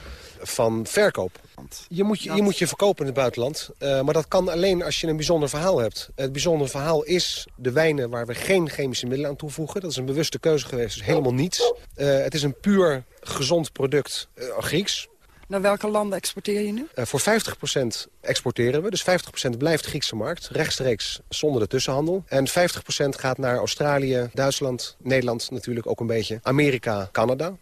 van verkoop. Je moet je, je, moet je verkopen in het buitenland. maar dat kan alleen als je een bijzonder verhaal hebt. Het bijzondere verhaal is de wijnen waar we geen chemische middelen aan toevoegen. Dat is een bewuste keuze geweest, dus helemaal niets. het is een puur gezond product, Grieks. Naar welke landen exporteer je nu? Uh, voor 50% exporteren we. Dus 50% blijft de Griekse markt. Rechtstreeks zonder de tussenhandel. En 50% gaat naar Australië, Duitsland, Nederland natuurlijk ook een beetje. Amerika, Canada.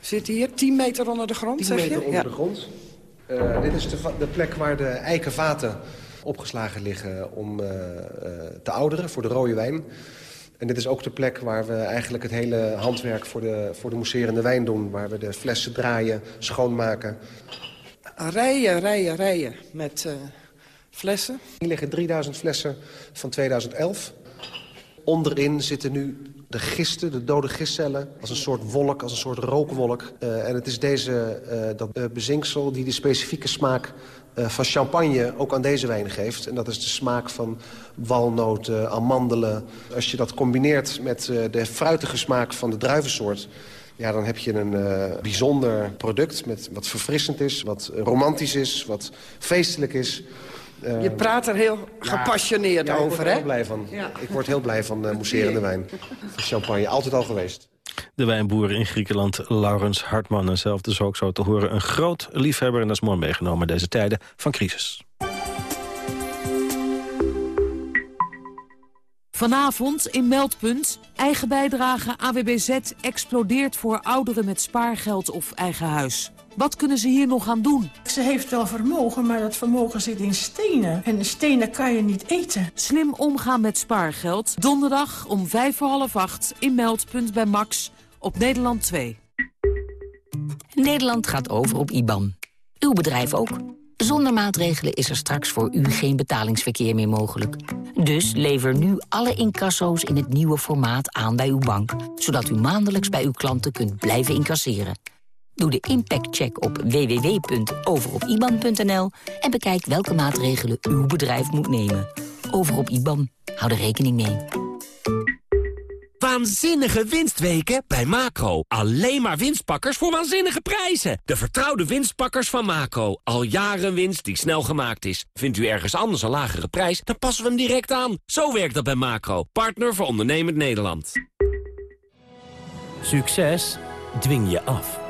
Zit hier 10 meter onder de grond, 10 zeg meter je? onder ja. de grond. Uh, dit is de, de, plek waar de eikenvaten opgeslagen liggen om uh, te ouderen voor de rode wijn. En dit is ook de plek waar we eigenlijk het hele handwerk voor de, voor de mousserende wijn doen. Waar we de flessen draaien, schoonmaken. Rijen, rijen, rijen met uh, flessen. Hier liggen 3000 flessen van 2011. Onderin zitten nu de gisten, de dode gistcellen, als een soort wolk, als een soort rookwolk. Uh, en het is deze, uh, dat bezinksel die de specifieke smaak van champagne ook aan deze wijn geeft. En dat is de smaak van walnoten, amandelen. Als je dat combineert met de fruitige smaak van de druivensoort... Ja, dan heb je een bijzonder product met, wat verfrissend is, wat romantisch is, wat feestelijk is... Uh, je praat er heel gepassioneerd ja, over, hè? hè? Blij van. Ja. Ik word heel blij van uh, mousserende wijn. Van champagne, altijd al geweest. De wijnboer in Griekenland, Laurens Hartman. En zelf dus ook zo te horen een groot liefhebber... en dat is mooi meegenomen deze tijden van crisis. Vanavond in Meldpunt. Eigen bijdrage AWBZ explodeert voor ouderen met spaargeld of eigen huis. Wat kunnen ze hier nog aan doen? Ze heeft wel vermogen, maar dat vermogen zit in stenen. En de stenen kan je niet eten. Slim omgaan met spaargeld. Donderdag om vijf voor half acht in Meldpunt bij Max op Nederland 2. Nederland gaat over op IBAN. Uw bedrijf ook. Zonder maatregelen is er straks voor u geen betalingsverkeer meer mogelijk. Dus lever nu alle incasso's in het nieuwe formaat aan bij uw bank... zodat u maandelijks bij uw klanten kunt blijven incasseren. Doe de impactcheck op www.overopiban.nl... en bekijk welke maatregelen uw bedrijf moet nemen. Over op IBAN. Hou er rekening mee. Waanzinnige winstweken bij Macro. Alleen maar winstpakkers voor waanzinnige prijzen. De vertrouwde winstpakkers van Macro. Al jaren winst die snel gemaakt is. Vindt u ergens anders een lagere prijs, dan passen we hem direct aan. Zo werkt dat bij Macro. Partner voor ondernemend Nederland. Succes dwing je af.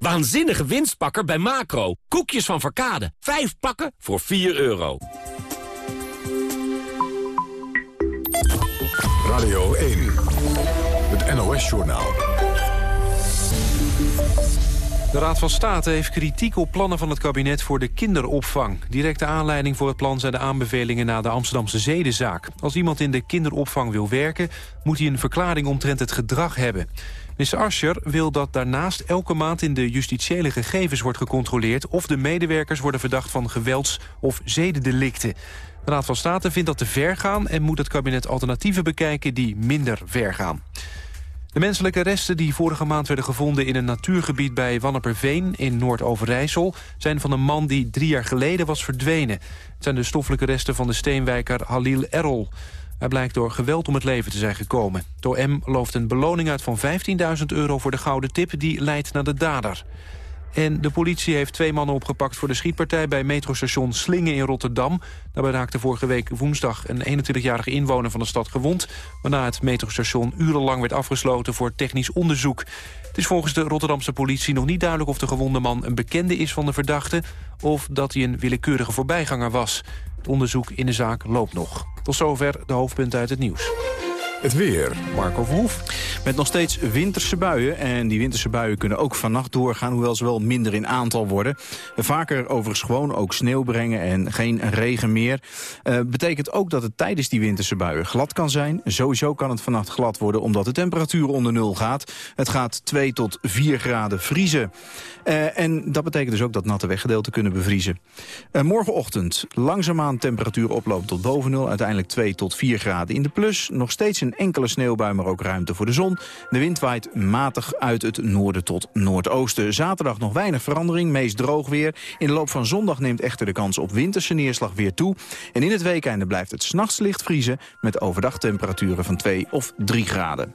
Waanzinnige winstpakker bij Macro. Koekjes van Verkade. Vijf pakken voor 4 euro. Radio 1. Het NOS-journaal. De Raad van State heeft kritiek op plannen van het kabinet voor de kinderopvang. Directe aanleiding voor het plan zijn de aanbevelingen na de Amsterdamse zedenzaak. Als iemand in de kinderopvang wil werken, moet hij een verklaring omtrent het gedrag hebben. Minister Ascher wil dat daarnaast elke maand in de justitiële gegevens wordt gecontroleerd... of de medewerkers worden verdacht van gewelds- of zedendelicten. De Raad van State vindt dat te ver gaan en moet het kabinet alternatieven bekijken die minder ver gaan. De menselijke resten die vorige maand werden gevonden in een natuurgebied bij Wanneperveen in Noord-Overijssel zijn van een man die drie jaar geleden was verdwenen. Het zijn de stoffelijke resten van de steenwijker Halil Errol. Hij blijkt door geweld om het leven te zijn gekomen. Het OM looft een beloning uit van 15.000 euro voor de gouden tip die leidt naar de dader. En de politie heeft twee mannen opgepakt voor de schietpartij... bij metrostation Slingen in Rotterdam. Daarbij raakte vorige week woensdag een 21-jarige inwoner van de stad gewond... waarna het metrostation urenlang werd afgesloten voor technisch onderzoek. Het is volgens de Rotterdamse politie nog niet duidelijk... of de gewonde man een bekende is van de verdachte... of dat hij een willekeurige voorbijganger was. Het onderzoek in de zaak loopt nog. Tot zover de hoofdpunten uit het nieuws. Het weer, Marco Verhoef. Met nog steeds winterse buien. En die winterse buien kunnen ook vannacht doorgaan... hoewel ze wel minder in aantal worden. Vaker overigens gewoon ook sneeuw brengen en geen regen meer. Uh, betekent ook dat het tijdens die winterse buien glad kan zijn. Sowieso kan het vannacht glad worden omdat de temperatuur onder nul gaat. Het gaat 2 tot 4 graden vriezen. Uh, en dat betekent dus ook dat natte weggedeelten kunnen bevriezen. Uh, morgenochtend langzaamaan temperatuur oploopt tot boven nul. Uiteindelijk 2 tot 4 graden in de plus. Nog steeds een enkele sneeuwbui, maar ook ruimte voor de zon. De wind waait matig uit het noorden tot noordoosten. Zaterdag nog weinig verandering, meest droog weer. In de loop van zondag neemt echter de kans op winterse neerslag weer toe. En in het weekende blijft het s'nachts licht vriezen... met overdag temperaturen van 2 of 3 graden.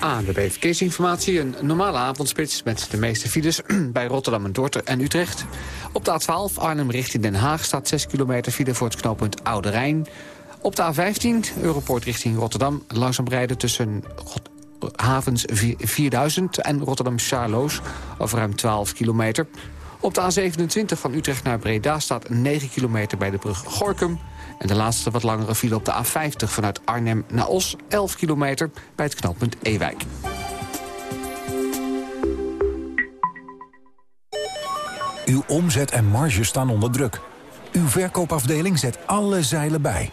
ANWB Verkeersinformatie. Een normale avondspits met de meeste files bij Rotterdam en Dordrecht en Utrecht. Op de A12 Arnhem richting Den Haag staat 6 kilometer file voor het knooppunt Oude Rijn. Op de A15, Europoort richting Rotterdam, langzaam rijden tussen havens 4000 en Rotterdam-Charloes over ruim 12 kilometer. Op de A27 van Utrecht naar Breda staat 9 kilometer bij de brug Gorkum. En de laatste wat langere file op de A50 vanuit Arnhem naar Os, 11 kilometer bij het knooppunt Ewijk. Uw omzet en marge staan onder druk. Uw verkoopafdeling zet alle zeilen bij.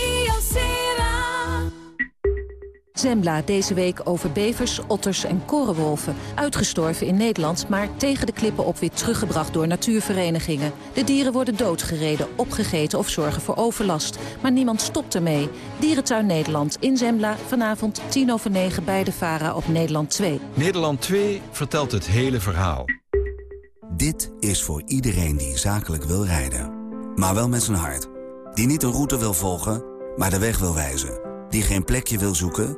Zembla deze week over bevers, otters en korenwolven. Uitgestorven in Nederland, maar tegen de klippen op weer teruggebracht door natuurverenigingen. De dieren worden doodgereden, opgegeten of zorgen voor overlast. Maar niemand stopt ermee. Dierentuin Nederland in Zembla, vanavond 10 over 9 bij de VARA op Nederland 2. Nederland 2 vertelt het hele verhaal. Dit is voor iedereen die zakelijk wil rijden. Maar wel met zijn hart. Die niet een route wil volgen, maar de weg wil wijzen. Die geen plekje wil zoeken,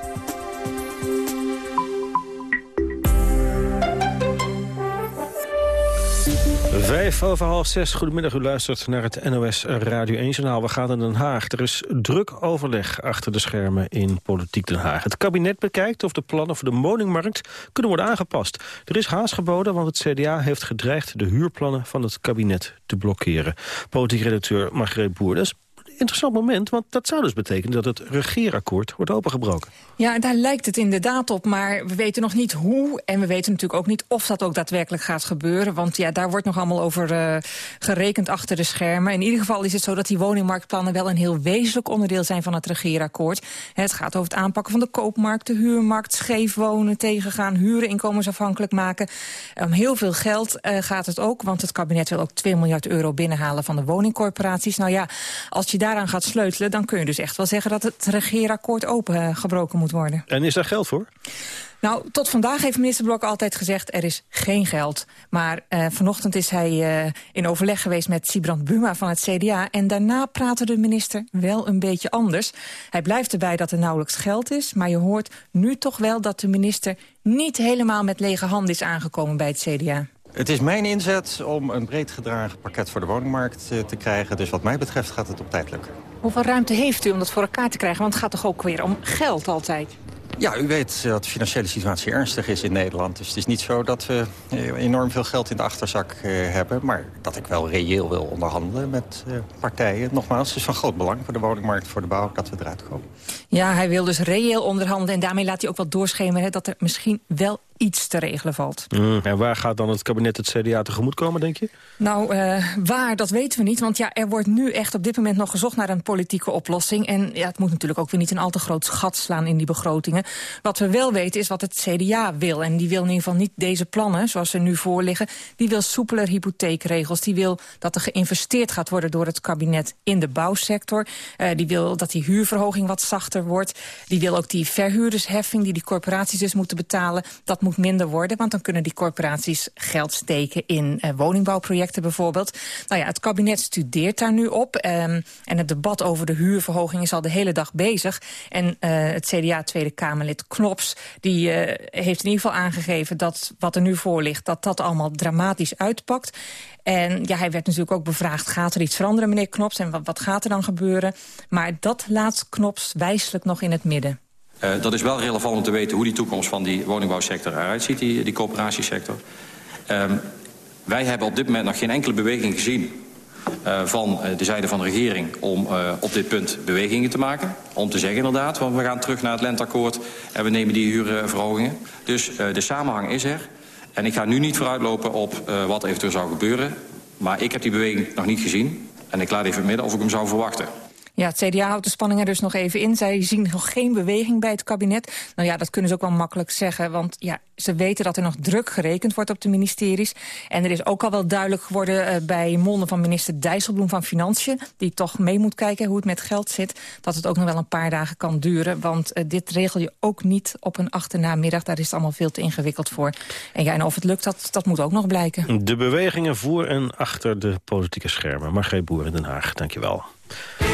Vijf over half zes. Goedemiddag, u luistert naar het NOS Radio 1-journaal. We gaan naar Den Haag. Er is druk overleg achter de schermen in Politiek Den Haag. Het kabinet bekijkt of de plannen voor de woningmarkt kunnen worden aangepast. Er is haast geboden, want het CDA heeft gedreigd... de huurplannen van het kabinet te blokkeren. Politiek redacteur Margreet Boer. Interessant moment, want dat zou dus betekenen... dat het regeerakkoord wordt opengebroken. Ja, daar lijkt het inderdaad op, maar we weten nog niet hoe... en we weten natuurlijk ook niet of dat ook daadwerkelijk gaat gebeuren. Want ja, daar wordt nog allemaal over uh, gerekend achter de schermen. In ieder geval is het zo dat die woningmarktplannen... wel een heel wezenlijk onderdeel zijn van het regeerakkoord. Het gaat over het aanpakken van de koopmarkt, de huurmarkt... scheef wonen, tegengaan, huren inkomensafhankelijk maken. Om heel veel geld uh, gaat het ook, want het kabinet wil ook 2 miljard euro binnenhalen... van de woningcorporaties. Nou ja, als je daar daaraan gaat sleutelen... dan kun je dus echt wel zeggen dat het regeerakkoord opengebroken moet worden. En is daar geld voor? Nou, tot vandaag heeft minister Blok altijd gezegd... er is geen geld. Maar uh, vanochtend is hij uh, in overleg geweest met Sibrand Buma van het CDA... en daarna praatte de minister wel een beetje anders. Hij blijft erbij dat er nauwelijks geld is... maar je hoort nu toch wel dat de minister niet helemaal met lege handen is aangekomen bij het CDA. Het is mijn inzet om een breed gedragen pakket voor de woningmarkt eh, te krijgen. Dus wat mij betreft gaat het op tijd lukken. Hoeveel ruimte heeft u om dat voor elkaar te krijgen? Want het gaat toch ook weer om geld altijd? Ja, u weet dat de financiële situatie ernstig is in Nederland. Dus het is niet zo dat we eh, enorm veel geld in de achterzak hebben. Maar dat ik wel reëel wil onderhandelen met partijen. Nogmaals, het is van groot belang voor de woningmarkt, voor de bouw, dat we eruit komen. Ja, hij wil dus reëel onderhandelen. En daarmee laat hij ook wel doorschemeren dat er misschien wel iets te regelen valt. Mm, en waar gaat dan het kabinet het CDA tegemoet komen, denk je? Nou, uh, waar, dat weten we niet. Want ja, er wordt nu echt op dit moment nog gezocht naar een politieke oplossing. En ja, het moet natuurlijk ook weer niet een al te groot gat slaan in die begrotingen. Wat we wel weten is wat het CDA wil. En die wil in ieder geval niet deze plannen, zoals ze nu voorliggen. Die wil soepeler hypotheekregels. Die wil dat er geïnvesteerd gaat worden door het kabinet in de bouwsector. Uh, die wil dat die huurverhoging wat zachter wordt. Die wil ook die verhuurdersheffing die die corporaties dus moeten betalen. Dat moet minder worden, want dan kunnen die corporaties geld steken in uh, woningbouwprojecten bijvoorbeeld. Nou ja, het kabinet studeert daar nu op um, en het debat over de huurverhoging is al de hele dag bezig. En uh, het CDA Tweede Kamerlid Knops, die uh, heeft in ieder geval aangegeven dat wat er nu voor ligt, dat dat allemaal dramatisch uitpakt. En ja, hij werd natuurlijk ook bevraagd, gaat er iets veranderen, meneer Knops? En wat, wat gaat er dan gebeuren? Maar dat laat Knops wijselijk nog in het midden. Uh, dat is wel relevant om te weten hoe die toekomst van die woningbouwsector eruit ziet, die, die coöperatiesector. Um, wij hebben op dit moment nog geen enkele beweging gezien uh, van uh, de zijde van de regering om uh, op dit punt bewegingen te maken. Om te zeggen inderdaad, want we gaan terug naar het lentakkoord en we nemen die huurverhogingen. Dus de samenhang is er. En ik ga nu niet vooruitlopen op wat eventueel zou gebeuren. Maar ik heb die beweging nog niet gezien. En ik laat even midden of ik hem zou verwachten. Ja, het CDA houdt de spanning er dus nog even in. Zij zien nog geen beweging bij het kabinet. Nou ja, dat kunnen ze ook wel makkelijk zeggen. Want ja, ze weten dat er nog druk gerekend wordt op de ministeries. En er is ook al wel duidelijk geworden uh, bij monden van minister Dijsselbloem van Financiën... die toch mee moet kijken hoe het met geld zit... dat het ook nog wel een paar dagen kan duren. Want uh, dit regel je ook niet op een achternamiddag. Daar is het allemaal veel te ingewikkeld voor. En, ja, of het lukt, dat, dat moet ook nog blijken. De bewegingen voor en achter de politieke schermen. Margreet Boer in Den Haag, dankjewel. Je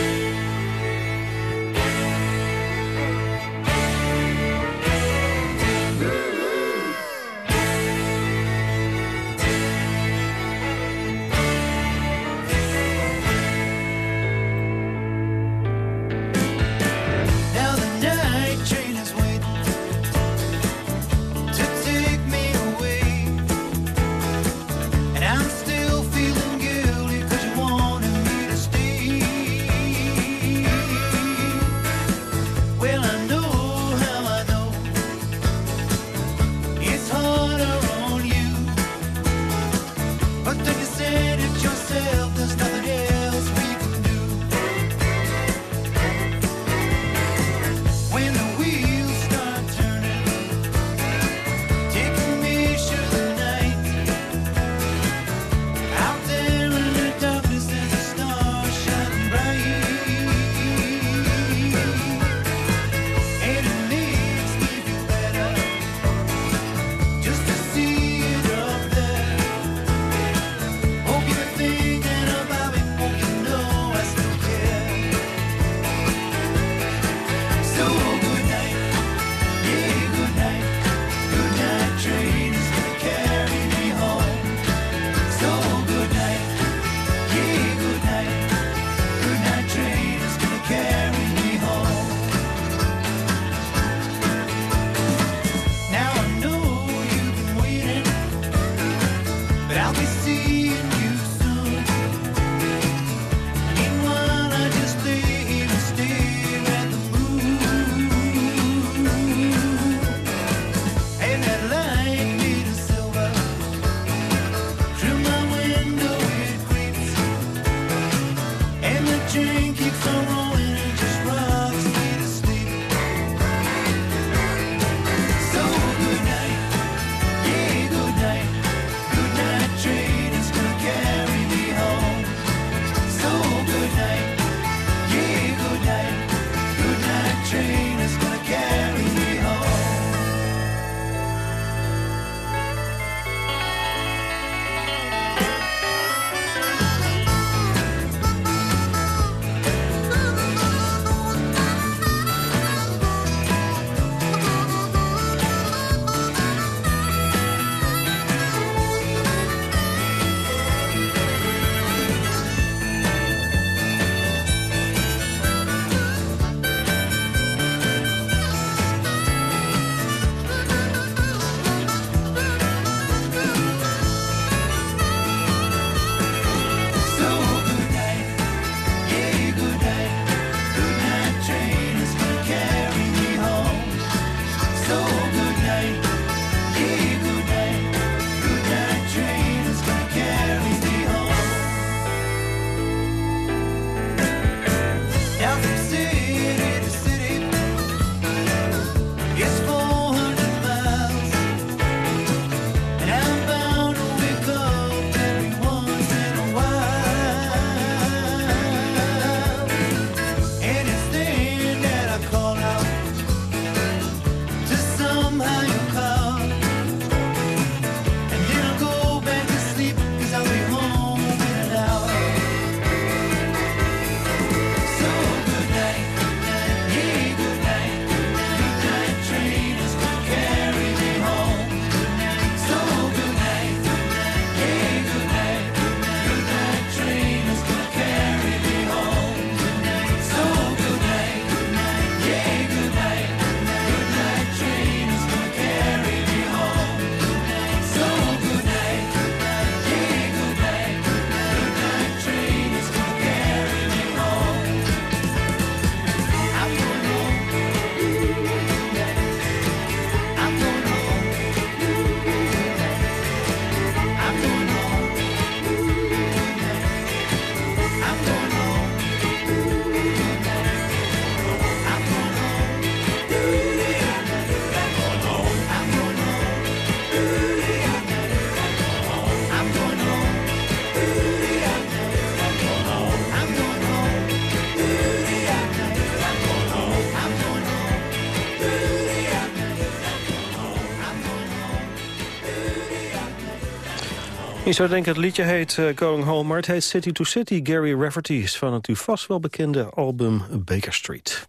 zou denken het liedje heet uh, Going Home, maar het heet City to City. Gary Rafferty is van het u vast wel bekende album Baker Street.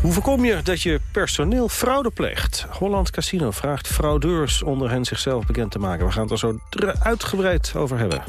Hoe voorkom je dat je personeel fraude pleegt? Holland Casino vraagt fraudeurs onder hen zichzelf bekend te maken. We gaan het er zo uitgebreid over hebben.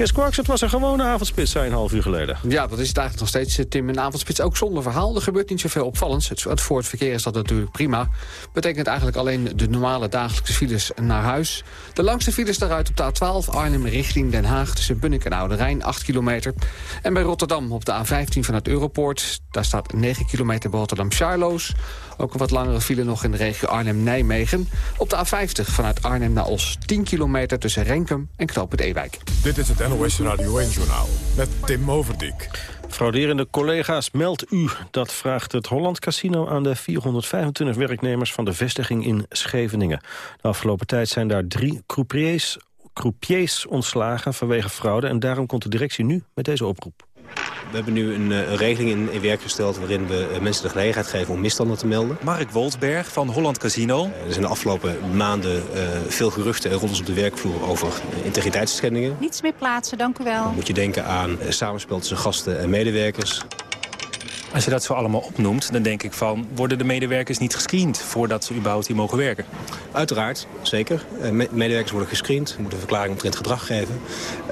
Kees Kwaks, het was een gewone avondspits, zei een half uur geleden. Ja, dat is het eigenlijk nog steeds, eh, Tim. Een avondspits ook zonder verhaal. Er gebeurt niet zoveel opvallends. Het, het, voor het verkeer is dat natuurlijk prima. Betekent eigenlijk alleen de normale dagelijkse files naar huis. De langste files daaruit op de A12 Arnhem richting Den Haag... tussen Bunnik en Oude Rijn, 8 kilometer. En bij Rotterdam op de A15 vanuit Europoort. Daar staat 9 kilometer bij Rotterdam-Charloes. Ook een wat langere file nog in de regio Arnhem-Nijmegen. Op de A50 vanuit Arnhem naar Os. 10 kilometer tussen Renkum en Knoop het Ewijk. Dit is het NOS Radio 1-journaal met Tim Overdijk. Frauderende collega's, meld u. Dat vraagt het Holland Casino aan de 425 werknemers van de vestiging in Scheveningen. De afgelopen tijd zijn daar drie croupiers, croupiers ontslagen vanwege fraude... en daarom komt de directie nu met deze oproep. We hebben nu een, eh, een regeling in, in, werk gesteld... waarin we eh, mensen de gelegenheid geven om misstanden te melden. Mark Wolsberg van Holland Casino. Eh, er zijn de afgelopen maanden uh, veel geruchten en roddels op de werkvloer... over integriteitsschendingen. Niets meer plaatsen, dank u wel. Dan moet je denken aan uh, samenspel tussen gasten en medewerkers. Als je dat zo allemaal opnoemt, dan denk ik van... worden de medewerkers niet gescreend voordat ze überhaupt hier mogen werken? Uiteraard, zeker. Uh, medewerkers worden gescreend, moeten een verklaring omtrent gedrag geven.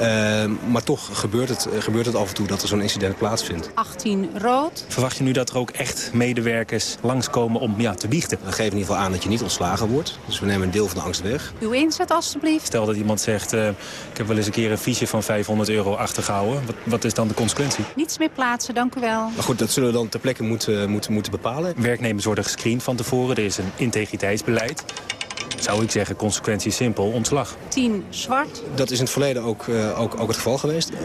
Uh, maar toch gebeurt het, uh, gebeurt het af en toe dat er zo'n incident plaatsvindt. 18 rood. Verwacht je nu dat er ook echt medewerkers langskomen om ja, te biechten? We geven in ieder geval aan dat je niet ontslagen wordt. Dus we nemen een deel van de angst weg. Uw inzet alstublieft. Stel dat iemand zegt, ik heb wel eens een keer een fiche van 500 euro achtergehouden. Wat, wat is dan de consequentie? Niets meer plaatsen, dank u wel. Maar goed, dat zullen we dan ter plekke moeten, moeten, moeten bepalen. Werknemers worden gescreend van tevoren. Er is een integriteitsbeleid. Zou ik zeggen, consequentie simpel, ontslag. 10 zwart. Dat is in het verleden ook, uh, ook, ook het geval geweest. Uh,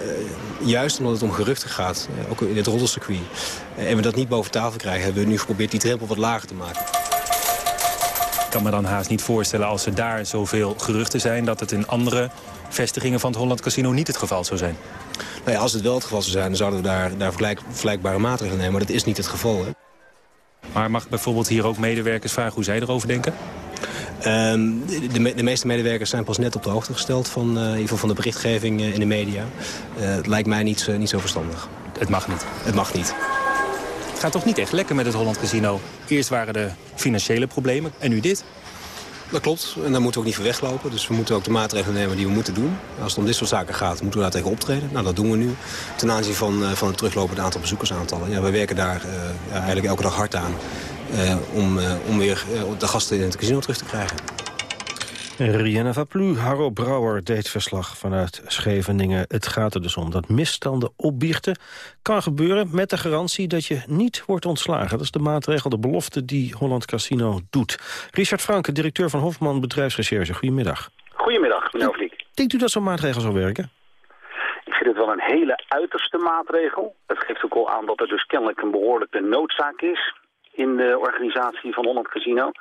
juist omdat het om geruchten gaat, uh, ook in het roddelcircuit. en we dat niet boven tafel krijgen, hebben we nu geprobeerd die drempel wat lager te maken. Ik kan me dan haast niet voorstellen als er daar zoveel geruchten zijn... dat het in andere vestigingen van het Holland Casino niet het geval zou zijn. Nou ja, als het wel het geval zou zijn, dan zouden we daar, daar vergelijk, vergelijkbare maatregelen nemen. Maar dat is niet het geval. Hè? Maar mag bijvoorbeeld hier ook medewerkers vragen hoe zij erover denken? Um, de, de, meeste medewerkers zijn pas net op de hoogte gesteld van, uh, in ieder geval van de berichtgeving uh, in de media. Uh, het lijkt mij niet, niet zo verstandig. Het mag niet? Het mag niet. Het gaat toch niet echt lekker met het Holland Casino? Eerst waren de financiële problemen en nu dit? Dat klopt. En daar moeten we ook niet voor weglopen. Dus we moeten ook de maatregelen nemen die we moeten doen. Als het om dit soort zaken gaat, moeten we daar tegen optreden. Nou, dat doen we nu. Ten aanzien van, uh, van het teruglopende aantal bezoekersaantallen. Ja, we werken daar ja, eigenlijk elke dag hard aan. Uh, om, om weer de gasten in het casino terug te krijgen. Rienne Vaplu, Harro Brouwer deed verslag vanuit Scheveningen. Het gaat er dus om dat misstanden opbiechten kan gebeuren... met de garantie dat je niet wordt ontslagen. Dat is de maatregel, de belofte die Holland Casino doet. Richard Franke, directeur van Hofman Bedrijfsrecherche. Goedemiddag. Goedemiddag, meneer Overliek. Denkt u dat zo'n maatregel zou werken? Ik vind het wel een hele uiterste maatregel. Het geeft ook al aan dat er dus kennelijk een behoorlijke noodzaak is... in de organisatie van Holland Casino...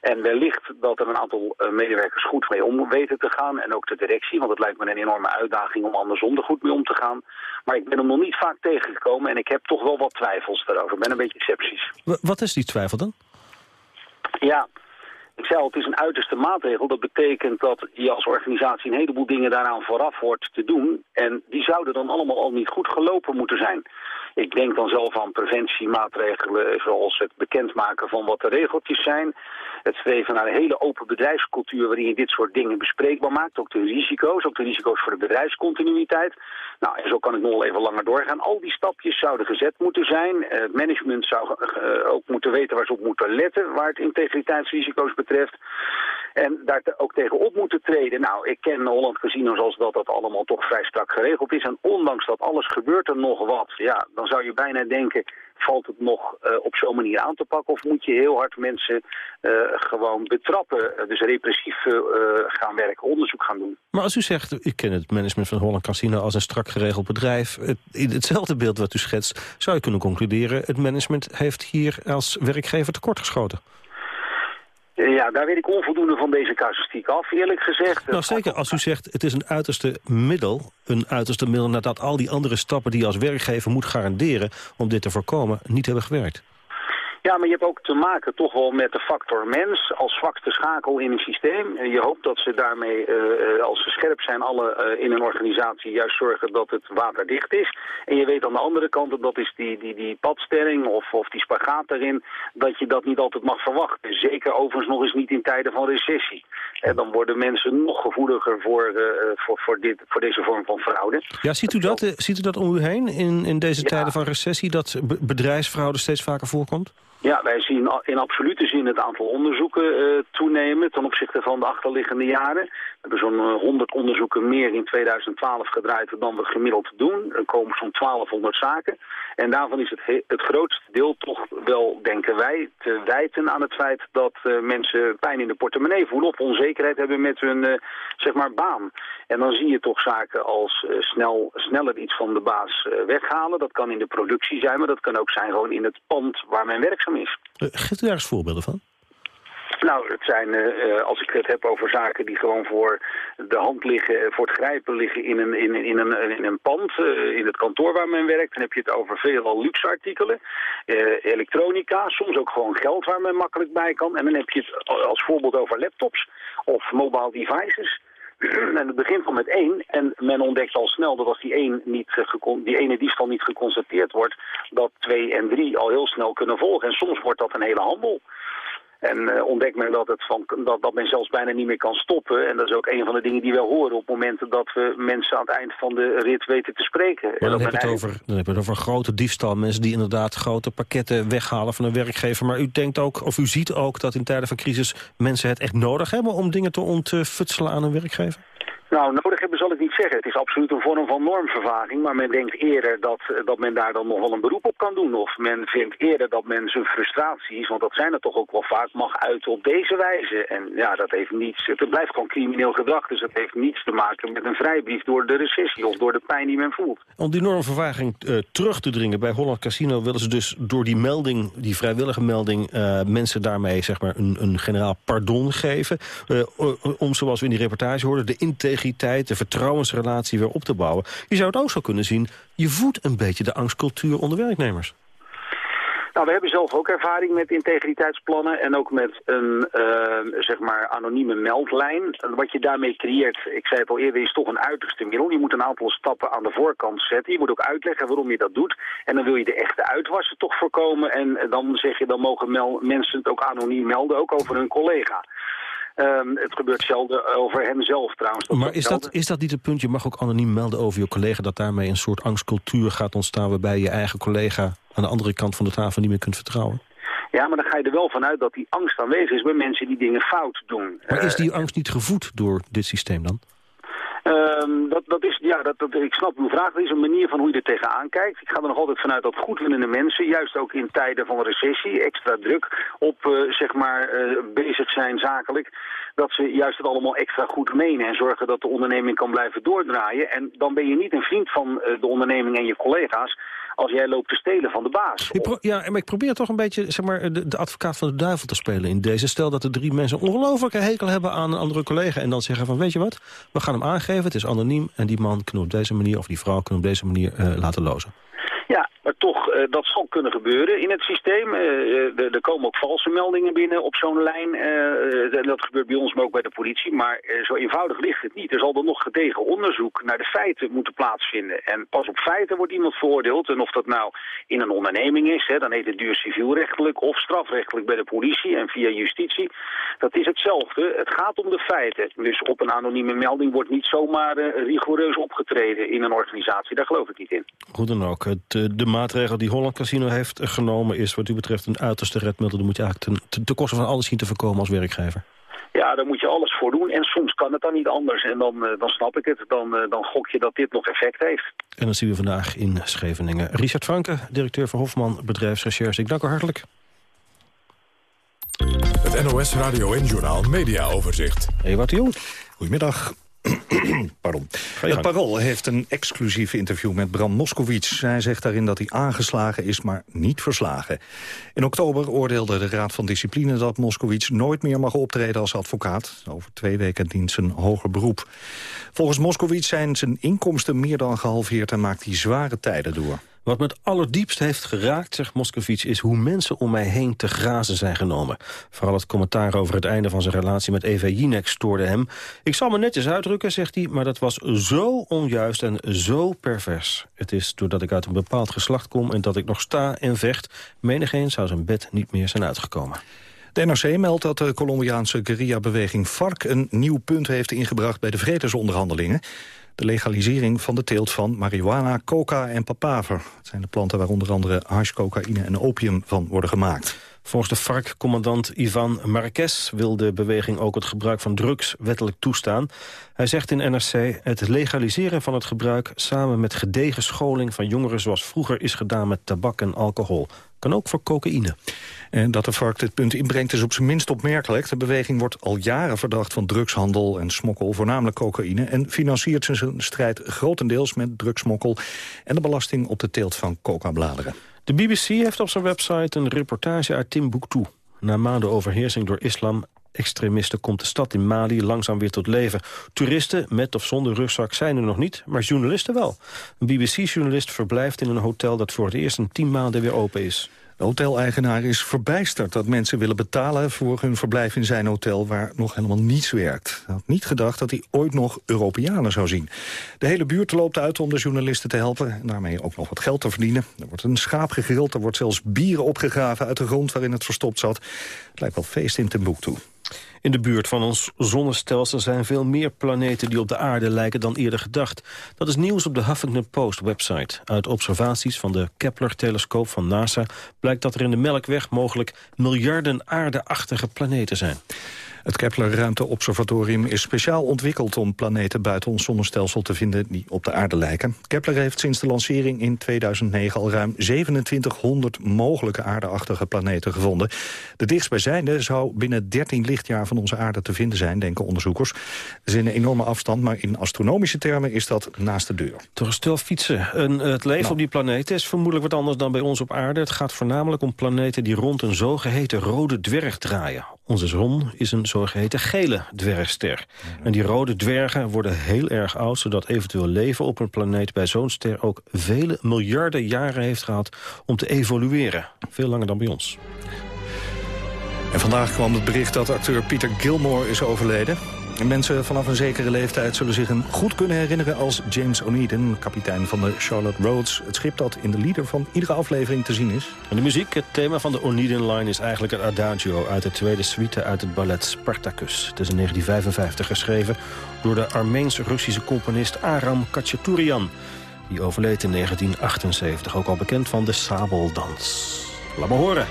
En wellicht dat er een aantal uh, medewerkers goed mee om weten te gaan. En ook de directie, want het lijkt me een enorme uitdaging om andersom er goed mee om te gaan. Maar ik ben hem nog niet vaak tegengekomen en ik heb toch wel wat twijfels daarover. Ik ben een beetje sceptisch. Wat is die twijfel dan? Ja, ik zei het is een uiterste maatregel. Dat betekent dat je als organisatie een heleboel dingen daaraan vooraf hoort te doen. En die zouden dan allemaal al niet goed gelopen moeten zijn. Ik denk dan zelf aan preventiemaatregelen zoals het bekendmaken van wat de regeltjes zijn. Het streven naar een hele open bedrijfscultuur waarin je dit soort dingen bespreekbaar maakt. Ook de risico's, ook de risico's voor de bedrijfscontinuïteit. Nou, en zo kan ik nog wel even langer doorgaan. Al die stapjes zouden gezet moeten zijn. Het management zou uh, ook moeten weten waar ze op moeten letten, waar het integriteitsrisico's betreft. En daar ook tegen op moeten treden. Nou, ik ken Holland Casino zoals dat dat allemaal toch vrij strak geregeld is. En ondanks dat alles gebeurt er nog wat. Ja, dan zou je bijna denken, valt het nog uh, op zo'n manier aan te pakken? Of moet je heel hard mensen uh, gewoon betrappen, dus repressief gaan werken, onderzoek gaan doen? Maar als u zegt, ik ken het management van Holland Casino als een strak geregeld bedrijf. Het, in hetzelfde beeld wat u schetst, zou je kunnen concluderen... het management heeft hier als werkgever tekortgeschoten. Ja, daar weet ik onvoldoende van deze casuïstiek af, eerlijk gezegd. Nou, zeker als u zegt het is een uiterste middel, een uiterste middel nadat al die andere stappen die je als werkgever moet garanderen om dit te voorkomen, niet hebben gewerkt. Ja, maar je hebt ook te maken toch wel met de factor mens als zwakste schakel in een systeem. Je hoopt dat ze daarmee, uh, als ze scherp zijn, alle uh, in een organisatie juist zorgen dat het waterdicht is. En je weet aan de andere kant, en dat is die, die, die padstelling of, of die spagaat daarin, dat je dat niet altijd mag verwachten. Zeker overigens nog eens niet in tijden van recessie. En dan worden mensen nog gevoeliger voor, voor, voor, dit, voor deze vorm van fraude. Ja, ziet u dat, ziet u dat om u heen in, in deze ja. tijden van recessie, dat bedrijfsfraude steeds vaker voorkomt? Ja, wij zien in absolute zin het aantal onderzoeken uh, toenemen ten opzichte van de achterliggende jaren. Hebben zo'n uh, 100 onderzoeken meer in 2012 gedraaid dan we gemiddeld doen. Er komen zo'n 1200 zaken. En daarvan is het, het grootste deel toch wel, denken wij, te wijten aan het feit dat uh, mensen pijn in de portemonnee voelen of onzekerheid hebben met hun zeg maar baan. En dan zie je toch zaken als snel, sneller iets van de baas weghalen. Dat kan in de productie zijn, maar dat kan ook zijn gewoon in het pand waar men werkzaam is. Geeft u daar eens voorbeelden van? Nou, het zijn, uh, als ik het heb over zaken die gewoon voor de hand liggen, voor het grijpen liggen in een, in, in een, in een pand, in het kantoor waar men werkt. Dan heb je het over veelal luxe artikelen, elektronica, soms ook gewoon geld waar men makkelijk bij kan. En dan heb je het als voorbeeld over laptops of mobile devices. en het begint al met één. En men ontdekt al snel dat als die, één niet, die ene diefstal niet geconstateerd wordt... dat twee en drie al heel snel kunnen volgen. En soms wordt dat een hele handel. En uh, ontdekt men dat, het van, dat, dat men zelfs bijna niet meer kan stoppen. En dat is ook een van de dingen die we horen op momenten dat we mensen aan het eind van de rit weten te spreken. Maar dan, heb je het over, dan heb je het over grote diefstal. Mensen die inderdaad grote pakketten weghalen van een werkgever. Maar u denkt ook, of u ziet ook dat in tijden van crisis mensen het echt nodig hebben om dingen te ontfutselen aan een werkgever? Nou, nodig hebben zal ik niet zeggen. Het is absoluut een vorm van normvervaging, maar men denkt eerder dat, dat men daar dan nog wel een beroep op kan doen. Of men vindt eerder dat men zijn frustraties, want dat zijn er toch ook wel vaak, mag uiten op deze wijze. En ja, dat heeft niets, het blijft gewoon crimineel gedrag, dus dat heeft niets te maken met een vrijbrief door de recessie of door de pijn die men voelt. Om die normvervaging uh, terug te dringen bij Holland Casino willen ze dus door die melding, die vrijwillige melding, uh, mensen daarmee zeg maar een, een generaal pardon geven. Om zoals we in die reportage hoorden, de integriteit de vertrouwensrelatie weer op te bouwen. Je zou het ook zo kunnen zien, je voedt een beetje de angstcultuur onder werknemers. Nou, we hebben zelf ook ervaring met integriteitsplannen en ook met een uh, zeg maar anonieme meldlijn. Wat je daarmee creëert, ik zei het al eerder, is toch een uiterste middel. Je moet een aantal stappen aan de voorkant zetten. Je moet ook uitleggen waarom je dat doet. En dan wil je de echte uitwassen toch voorkomen. En dan zeg je, dan mogen mensen het ook anoniem melden, ook over hun collega. Um, het gebeurt zelden over hemzelf trouwens. maar is dat, is dat niet het punt? Je mag ook anoniem melden over je collega... dat daarmee een soort angstcultuur gaat ontstaan... waarbij je eigen collega aan de andere kant van de tafel niet meer kunt vertrouwen? Ja, maar dan ga je er wel vanuit dat die angst aanwezig is bij mensen die dingen fout doen. Maar is die angst niet gevoed door dit systeem dan? Um, dat, dat is, ja, dat, dat, ik snap uw vraag. Dat is een manier van hoe je er tegenaan kijkt. Ik ga er nog altijd vanuit dat goedwillende mensen, juist ook in tijden van recessie, extra druk op uh, zeg maar, uh, bezig zijn zakelijk, dat ze juist het allemaal extra goed menen en zorgen dat de onderneming kan blijven doordraaien. En dan ben je niet een vriend van uh, de onderneming en je collega's als jij loopt te stelen van de baas. Ja, maar ik probeer toch een beetje zeg maar, de, de, advocaat van de duivel te spelen in deze. Stel dat er drie mensen ongelooflijke hekel hebben aan een andere collega... en dan zeggen van, weet je wat, we gaan hem aangeven, het is anoniem... en die man kunnen op deze manier, of die vrouw kunnen op deze manier uh, laten lozen. Ja, maar toch, uh, dat zal kunnen gebeuren in het systeem. Uh, er komen ook valse meldingen binnen op zo'n lijn. Dat gebeurt bij ons, maar ook bij de politie. Maar zo eenvoudig ligt het niet. Er zal er nog gedegen onderzoek naar de feiten moeten plaatsvinden. En pas op feiten wordt iemand veroordeeld. En of dat nou in een onderneming is, hè, dan heet het duur civielrechtelijk... of strafrechtelijk bij de politie en via justitie. Dat is hetzelfde. Het gaat om de feiten. Dus op een anonieme melding wordt niet zomaar rigoureus opgetreden in een organisatie. Daar geloof ik niet in. Goed dan ook. Het, de maatregel die Holland Casino heeft genomen... is wat u betreft een uiterste redmiddel. Dan moet je eigenlijk ten, ten koste van alles zien te voorkomen als werkgever. Ja, daar moet je alles voor doen. En soms kan het dan niet anders. En dan, uh, dan snap ik het. Dan, uh, dan gok je dat dit nog effect heeft. En dat zien we vandaag in Scheveningen. Richard Franke, directeur van Hofman Bedrijfsrecherche. Ik dank u hartelijk. Het NOS Radio en Journaal Media Overzicht. Ewout de Jong. Goedemiddag. Pardon. Het Parool heeft een exclusief interview met Bram Moskowitz. Hij zegt daarin dat hij aangeslagen is, maar niet verslagen. In oktober oordeelde de Raad van Discipline dat Moskowitz nooit meer mag optreden als advocaat. Over twee weken dient zijn hoger beroep. Volgens Moskowitz zijn zijn inkomsten meer dan gehalveerd en maakt hij zware tijden door. Wat me het allerdiepst heeft geraakt, zegt Moscovici... is hoe mensen om mij heen te grazen zijn genomen. Vooral het commentaar over het einde van zijn relatie met Eva Jinek stoorde hem. Ik zal me netjes uitdrukken, zegt hij, maar dat was zo onjuist en zo pervers. Het is doordat ik uit een bepaald geslacht kom en dat ik nog sta en vecht... menigeen zou zijn bed niet meer zijn uitgekomen. De NRC meldt dat de Colombiaanse guerrilla-beweging FARC... een nieuw punt heeft ingebracht bij de vredesonderhandelingen de legalisering van de teelt van marihuana, coca en papaver. Het zijn de planten waar onder andere hash, cocaïne en opium van worden gemaakt. Volgens de FARC-commandant Ivan Marquez wil de beweging ook het gebruik van drugs wettelijk toestaan. Hij zegt in NRC het legaliseren van het gebruik samen met gedegen scholing van jongeren zoals vroeger is gedaan met tabak en alcohol. Kan ook voor cocaïne. En dat de FARC dit punt inbrengt is op zijn minst opmerkelijk. De beweging wordt al jaren verdacht van drugshandel en smokkel, voornamelijk cocaïne... en financiert zijn strijd grotendeels met drugsmokkel... en de belasting op de teelt van coca-bladeren. De BBC heeft op zijn website een reportage uit Timbuktu. Na maanden overheersing door islam extremisten komt de stad in Mali langzaam weer tot leven. Toeristen met of zonder rugzak zijn er nog niet, maar journalisten wel. Een BBC-journalist verblijft in een hotel dat voor het eerst in tien maanden weer open is. De hoteleigenaar is verbijsterd dat mensen willen betalen voor hun verblijf in zijn hotel waar nog helemaal niets werkt. Hij had niet gedacht dat hij ooit nog Europeanen zou zien. De hele buurt loopt uit om de journalisten te helpen en daarmee ook nog wat geld te verdienen. Er wordt een schaap gegrild, er wordt zelfs bieren opgegraven uit de grond waarin het verstopt zat. Het lijkt wel feest in Timbuktu. In de buurt van ons zonnestelsel zijn veel meer planeten die op de aarde lijken dan eerder gedacht. Dat is nieuws op de Huffington Post-website. Uit observaties van de Kepler-telescoop van NASA blijkt dat er in de Melkweg mogelijk miljarden aardeachtige planeten zijn. Het Kepler-ruimteobservatorium is speciaal ontwikkeld om planeten buiten ons zonnestelsel te vinden die op de aarde lijken. Kepler heeft sinds de lancering in 2009 al ruim 2700 mogelijke aardeachtige planeten gevonden. De dichtstbijzijnde zou binnen 13 lichtjaar van onze aarde te vinden zijn, denken onderzoekers. Dat is een enorme afstand, maar in astronomische termen is dat naast de deur. Toch stel fietsen. En het leven Nou. op die planeten is vermoedelijk wat anders dan bij ons op aarde. Het gaat voornamelijk om planeten die rond een zogeheten rode dwerg draaien. Onze zon is een zogeheten gele dwergster. En die rode dwergen worden heel erg oud... zodat eventueel leven op een planeet bij zo'n ster... ook vele miljarden jaren heeft gehad om te evolueren. Veel langer dan bij ons. En vandaag kwam het bericht dat acteur Peter Gilmore is overleden. En mensen vanaf een zekere leeftijd zullen zich hem goed kunnen herinneren als James O'Neiden, kapitein van de Charlotte Rhodes. Het schip dat in de leader van iedere aflevering te zien is. En de muziek, het thema van de Oneiden Line is eigenlijk een adagio... uit de tweede suite uit het ballet Spartacus. Het is in 1955 geschreven door de Armeens-Russische componist Aram Khachaturian. Die overleed in 1978, ook al bekend van de sabeldans. Laat maar horen.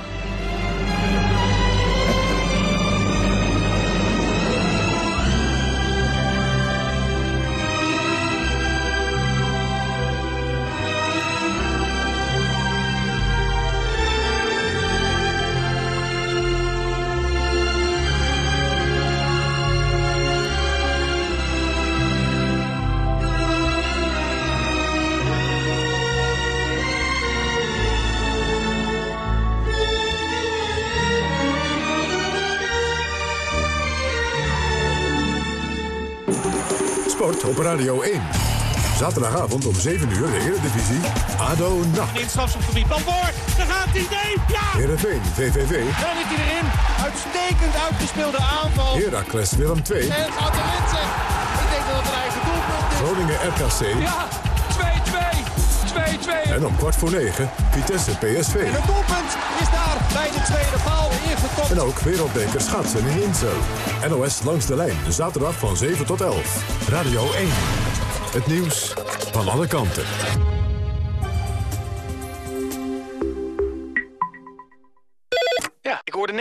Radio 1. Zaterdagavond om 7 uur de Eredivisie. ADO NAC. In strafschopgebied. Bal voor. Daar gaat hij. Nee. Ja. Heerenveen VVV. Dan is hij erin. Uitstekend uitgespeelde aanval. Heracles Willem 2. En het gaat erin. Ik denk dat het een eigen doelpunt is. Groningen RKC. Ja. 2-2. 2-2. En om kwart voor 9 Vitesse PSV. En het doelpunt is daar bij de tweede paal ingekopt. En ook wereldbeker schaatsen in Insel. NOS langs de lijn. Zaterdag van 7 tot 11. Radio 1. Het nieuws van alle kanten.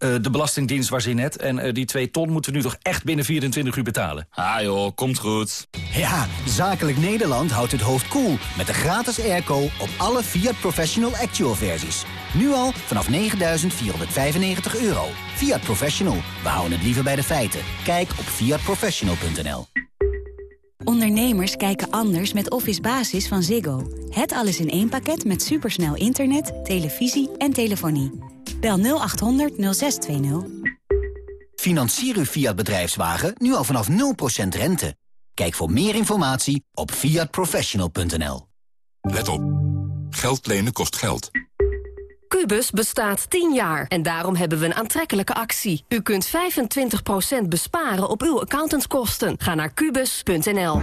Eh, de Belastingdienst was in net. En eh, die 2 ton moeten we nu toch echt binnen 24 uur betalen. Ah joh, komt goed. Ja, Zakelijk Nederland houdt het hoofd koel cool met de gratis airco op alle Fiat Professional Actual versies. Nu al vanaf 9.495 euro. Fiat Professional, we houden het liever bij de feiten. Kijk op fiatprofessional.nl Ondernemers kijken anders met Office Basis van Ziggo. Het alles in één pakket met supersnel internet, televisie en telefonie. Bel 0800 0620. Financier uw Fiat bedrijfswagen nu al vanaf 0% rente. Kijk voor meer informatie op fiatprofessional.nl. Let op. Geld lenen kost geld. Cubus bestaat 10 jaar en daarom hebben we een aantrekkelijke actie. U kunt 25% besparen op uw accountantskosten. Ga naar kubus.nl.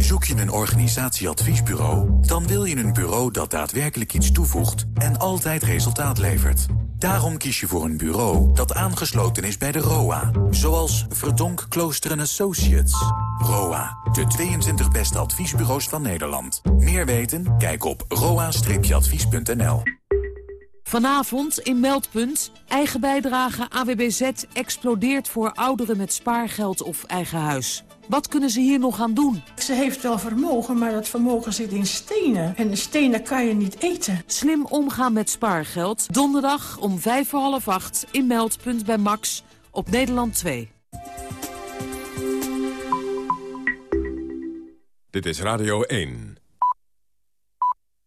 Zoek je een organisatieadviesbureau? Dan wil je een bureau dat daadwerkelijk iets toevoegt en altijd resultaat levert. Daarom kies je voor een bureau dat aangesloten is bij de ROA. Zoals Verdonk Klooster Associates. ROA, de 22 beste adviesbureaus van Nederland. Meer weten? Kijk op roa-advies.nl. Vanavond in Meldpunt. Eigen bijdrage AWBZ explodeert voor ouderen met spaargeld of eigen huis. Wat kunnen ze hier nog aan doen? Ze heeft wel vermogen, maar dat vermogen zit in stenen. En de stenen kan je niet eten. Slim omgaan met spaargeld. Donderdag om vijf voor half acht in Meldpunt bij Max op Nederland 2. Dit is Radio 1.